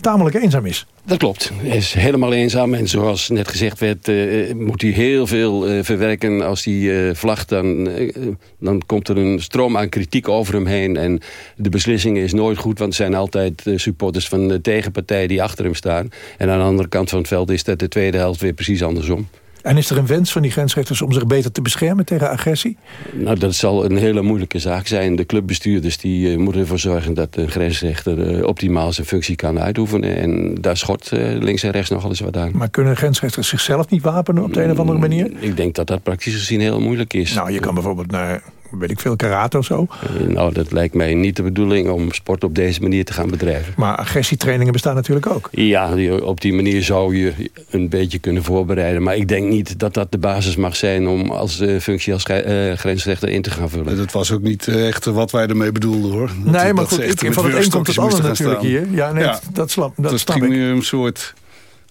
tamelijk eenzaam is. Dat klopt. Hij is helemaal eenzaam. En zoals net gezegd werd, eh, moet hij heel veel eh, verwerken. Als hij eh, vlagt, dan, eh, dan komt er een stroom aan kritiek over hem heen. En de beslissing is nooit goed, want er zijn altijd eh, supporters van de tegenpartij die achter hem staan. En aan de andere kant van het veld is dat de tweede helft weer precies andersom. En is er een wens van die grensrechters om zich beter te beschermen tegen agressie? Nou, dat zal een hele moeilijke zaak zijn. De clubbestuurders die, eh, moeten ervoor zorgen dat een grensrechter eh, optimaal zijn functie kan uitoefenen. En daar schort eh, links en rechts nogal eens wat aan. Maar kunnen grensrechters zichzelf niet wapenen op de een of andere manier? Ik denk dat dat praktisch gezien heel moeilijk is. Nou, je kan bijvoorbeeld naar, weet ik veel, karate of zo. Nou, dat lijkt mij niet de bedoeling om sport op deze manier te gaan bedrijven. Maar agressietrainingen bestaan natuurlijk ook. Ja, op die manier zou je een beetje kunnen voorbereiden. Maar ik denk niet dat dat de basis mag zijn om als eh, functie als eh, grensrechter in te gaan vullen. Dat was ook niet eh, echt wat wij ermee bedoelden, hoor. Dat- Nee, maar dat goed, ik- van het een komt het ander natuurlijk staan. hier. Ja, nee, dat- dat snap- dat Dus snap ik. een soort...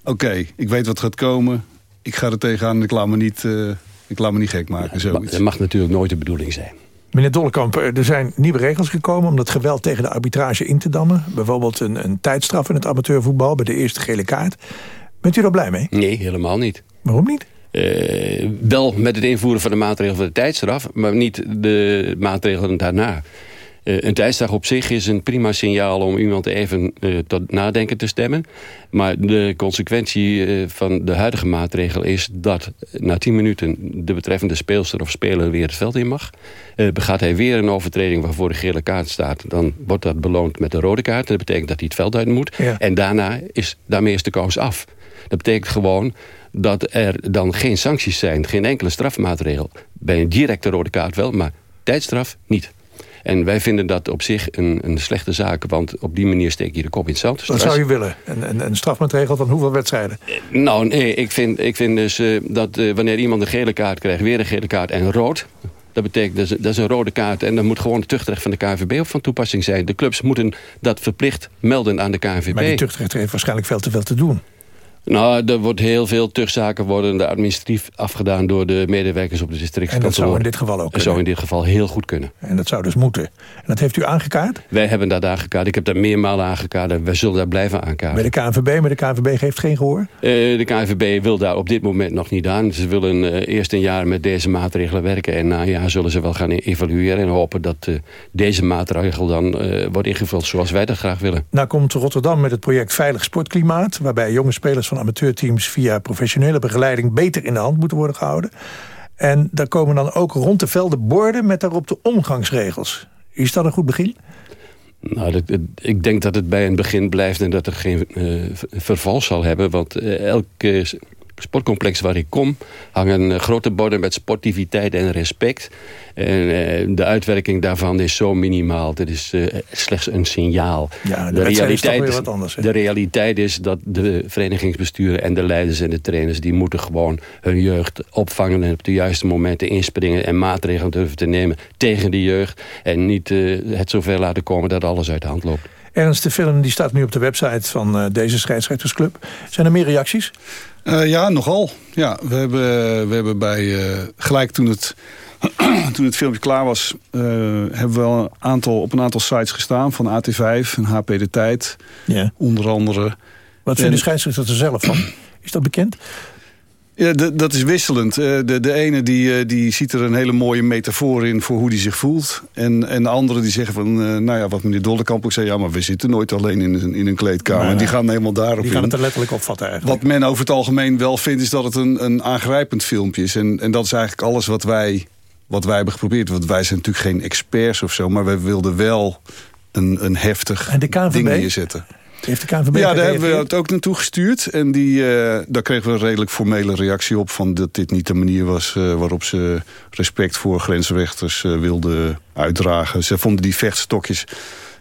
Oké, ik weet wat gaat komen. Ik ga er tegenaan en ik laat me niet, eh, ik laat me niet gek maken. Zoiets. Dat mag natuurlijk nooit de bedoeling zijn. Meneer Dollekamp, eh, er zijn nieuwe regels gekomen om dat geweld tegen de arbitrage in te dammen. Bijvoorbeeld een, een tijdstraf in het amateurvoetbal bij de eerste gele kaart. Bent u er blij mee? Nee, helemaal niet. Waarom niet? Eh, wel met het invoeren van de maatregel van de tijdstraf... maar niet de maatregelen daarna. Eh, een tijdstraf op zich is een prima signaal om iemand even eh, tot nadenken te stemmen. Maar de consequentie eh, van de huidige maatregel is dat na 10 minuten de betreffende speelster of speler weer het veld in mag. Begaat hij weer een overtreding waarvoor de gele kaart staat, dan wordt dat beloond met een rode kaart. Dat betekent dat hij het veld uit moet. Ja. En daarna is, daarmee is de kous af. Dat betekent gewoon dat er dan geen sancties zijn, geen enkele strafmaatregel. Bij een directe rode kaart wel, maar tijdstraf niet. En wij vinden dat op zich een, een slechte zaak, want op die manier steek je de kop in het zand. Wat zou u willen? Een, een, een strafmaatregel van hoeveel wedstrijden? nou, nee, ik vind, ik vind dus eh, dat eh, wanneer iemand een gele kaart krijgt... weer een gele kaart en rood... Dat betekent, dat is, dat is een rode kaart en dan moet gewoon het tuchtrecht van de KNVB op van toepassing zijn. De clubs moeten dat verplicht melden aan de KNVB. Maar die tuchtrechter heeft waarschijnlijk veel te veel te doen. Nou, er wordt heel veel tuchtzaken worden de administratief afgedaan door de medewerkers op de districtskantoren. En dat zou in dit geval ook Dat zou in dit geval heel goed kunnen. En dat zou dus moeten. En dat heeft u aangekaart? Wij hebben dat aangekaart. Ik heb dat meermalen aangekaart en wij zullen dat blijven aankaarten. Bij de KNVB, maar de KNVB geeft geen gehoor? Eh, de KNVB wil daar op dit moment nog niet aan. Ze willen eh, eerst een jaar met deze maatregelen werken. En na een jaar zullen ze wel gaan evalueren. En hopen dat eh, deze maatregel dan wordt ingevuld zoals wij dat graag willen. Nou komt Rotterdam met het project Veilig Sportklimaat... waarbij jonge spelers van amateurteams via professionele begeleiding beter in de hand moeten worden gehouden. En daar komen dan ook rond de velden borden met daarop de omgangsregels. Is dat een goed begin? Nou, ik denk dat het bij een begin blijft en dat er geen v- verval zal hebben. Want eh, elk s- sportcomplex waar ik kom... hangen eh, grote borden met sportiviteit en respect. En eh, de uitwerking daarvan is zo minimaal. Dat is eh, slechts een signaal. Ja, de wedstrijd is wat anders, hè? de realiteit is dat de verenigingsbesturen en de leiders en de trainers... die moeten gewoon hun jeugd opvangen en op de juiste momenten inspringen... en maatregelen durven te nemen tegen die jeugd. En niet het zover laten komen dat alles uit de hand loopt. Ernst, de film die staat nu op de website van eh, deze scheidsrechtersclub. Zijn er meer reacties? Eh, ja, nogal. Ja, we hebben, we hebben bij eh, gelijk toen het, *clears throat* toen het filmpje klaar was, hebben we wel een aantal, op een aantal sites gestaan van AT5 en HP De Tijd. Ja. Onder andere. Wat En- vinden de scheidsrechters er zelf van? Is dat bekend? Ja, dat is wisselend. Eh, de, de ene die, eh, die ziet er een hele mooie metafoor in voor hoe hij zich voelt. En, en de andere die zeggen van, eh, nou ja, wat meneer Dollekamp ook zei... ja, maar we zitten nooit alleen in een, in een kleedkamer. Nee, En die gaan helemaal daarop Die gaan in. het er letterlijk opvatten eigenlijk. Wat men over het algemeen wel vindt, is dat het een, een aangrijpend filmpje is. En, en dat is eigenlijk alles wat wij, wat wij hebben geprobeerd. Want wij zijn natuurlijk geen experts of zo, maar wij wilden wel een, een heftig En de KNVB? ding neerzetten. Heeft de KNVB Ja, daar hebben we het ook naartoe gestuurd. En die, eh, daar kregen we een redelijk formele reactie op... van dat dit niet de manier was eh, waarop ze respect voor grensrechters eh, wilden uitdragen. Ze vonden die vechtstokjes...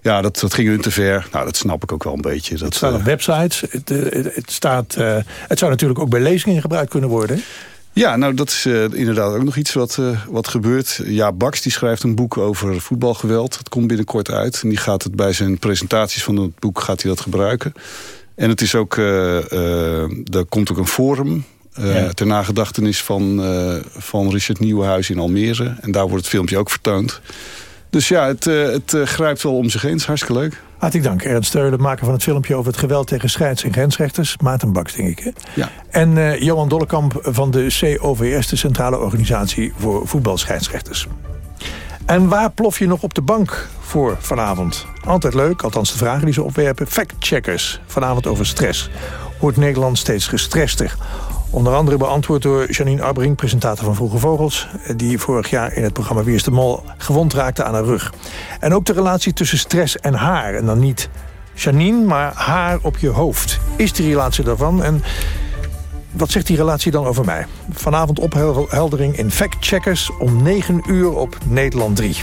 Ja, dat, dat ging hun te ver. Nou, dat snap ik ook wel een beetje. Dat, Het staat op websites. Het, het, het staat, het zou natuurlijk ook bij lezingen gebruikt kunnen worden. Ja, nou dat is eh, inderdaad ook nog iets wat, eh, wat gebeurt. Ja, Baks die schrijft een boek over voetbalgeweld. Dat komt binnenkort uit. En die gaat het bij zijn presentaties van het boek gaat hij dat gebruiken. En het is ook, eh, er komt ook een forum Ja. ter nagedachtenis van, van Richard Nieuwenhuis in Almere. En daar wordt het filmpje ook vertoond. Dus ja, het, het grijpt wel om zich heen. Het is hartstikke leuk. Hartelijk dank, Ernst Steulen, maker van het filmpje over het geweld tegen scheids- en grensrechters. Maarten Baks, denk ik. Hè? Ja. En eh, Johan Dollekamp van de COVS, de Centrale Organisatie voor Voetbalscheidsrechters. En waar plof je nog op de bank voor vanavond? Altijd leuk, althans de vragen die ze opwerpen. Fact-checkers, vanavond over stress. Wordt Nederland steeds gestrester? Onder andere beantwoord door Janine Abbring, presentator van Vroege Vogels... die vorig jaar in het programma Wie is de Mol gewond raakte aan haar rug. En ook de relatie tussen stress en haar. En dan niet Janine, maar haar op je hoofd. Is die relatie daarvan? En wat zegt die relatie dan over mij? Vanavond opheldering in Fact Checkers om 9 uur op Nederland 3.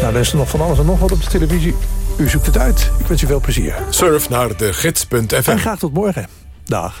Nou, dan is er nog van alles en nog wat op de televisie. U zoekt het uit. Ik wens u veel plezier. Surf naar de gids.fm. En graag tot morgen. Dag.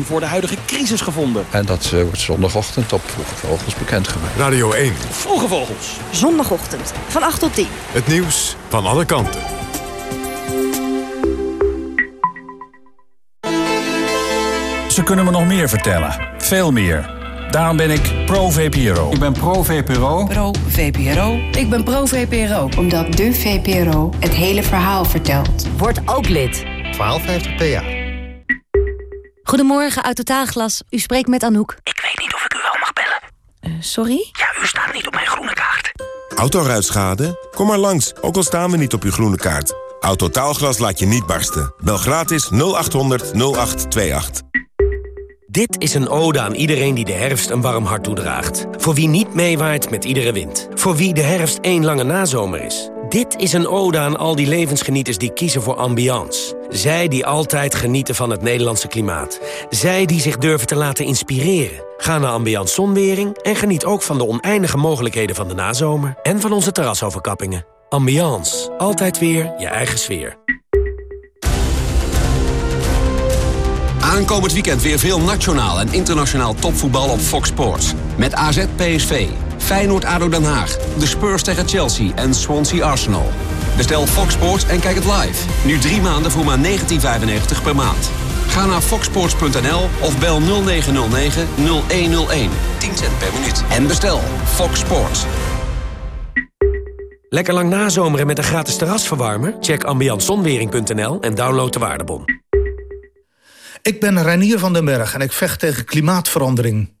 voor de huidige crisis gevonden. En dat eh, wordt zondagochtend op Vroege Vogels bekendgemaakt. Radio 1. Vroege Vogels. Zondagochtend van 8 tot 10. Het nieuws van alle kanten. Ze kunnen me nog meer vertellen. Veel meer. Daarom ben ik pro-VPRO. Ik ben pro-VPRO. Pro-VPRO. Ik ben pro-VPRO. Omdat de VPRO het hele verhaal vertelt. Word ook lid. 1250 PA. Goedemorgen, uit Totaalglas. U spreekt met Anouk. Ik weet niet of ik u wel mag bellen. sorry? Ja, u staat niet op mijn groene kaart. Autoruitschade? Kom maar langs, ook al staan we niet op uw groene kaart. Autotaalglas laat je niet barsten. Bel gratis 0800 0828. Dit is een ode aan iedereen die de herfst een warm hart toedraagt. Voor wie niet meewaait met iedere wind. Voor wie de herfst één lange nazomer is. Dit is een ode aan al die levensgenieters die kiezen voor ambiance. Zij die altijd genieten van het Nederlandse klimaat. Zij die zich durven te laten inspireren. Ga naar Ambiance Zonwering en geniet ook van de oneindige mogelijkheden van de nazomer... en van onze terrasoverkappingen. Ambiance. Altijd weer je eigen sfeer. Aankomend weekend weer veel nationaal en internationaal topvoetbal op Fox Sports. Met AZ PSV, Feyenoord ADO Den Haag, de Spurs tegen Chelsea en Swansea Arsenal. Bestel Fox Sports en kijk het live. Nu drie maanden voor maar 19,95 per maand. Ga naar foxsports.nl of bel 0909 0101. 10 cent per minuut. En bestel Fox Sports. Lekker lang nazomeren met een gratis terrasverwarmer? Check ambiantzonwering.nl en download de waardebon. Ik ben Reinier van den Berg en ik vecht tegen klimaatverandering.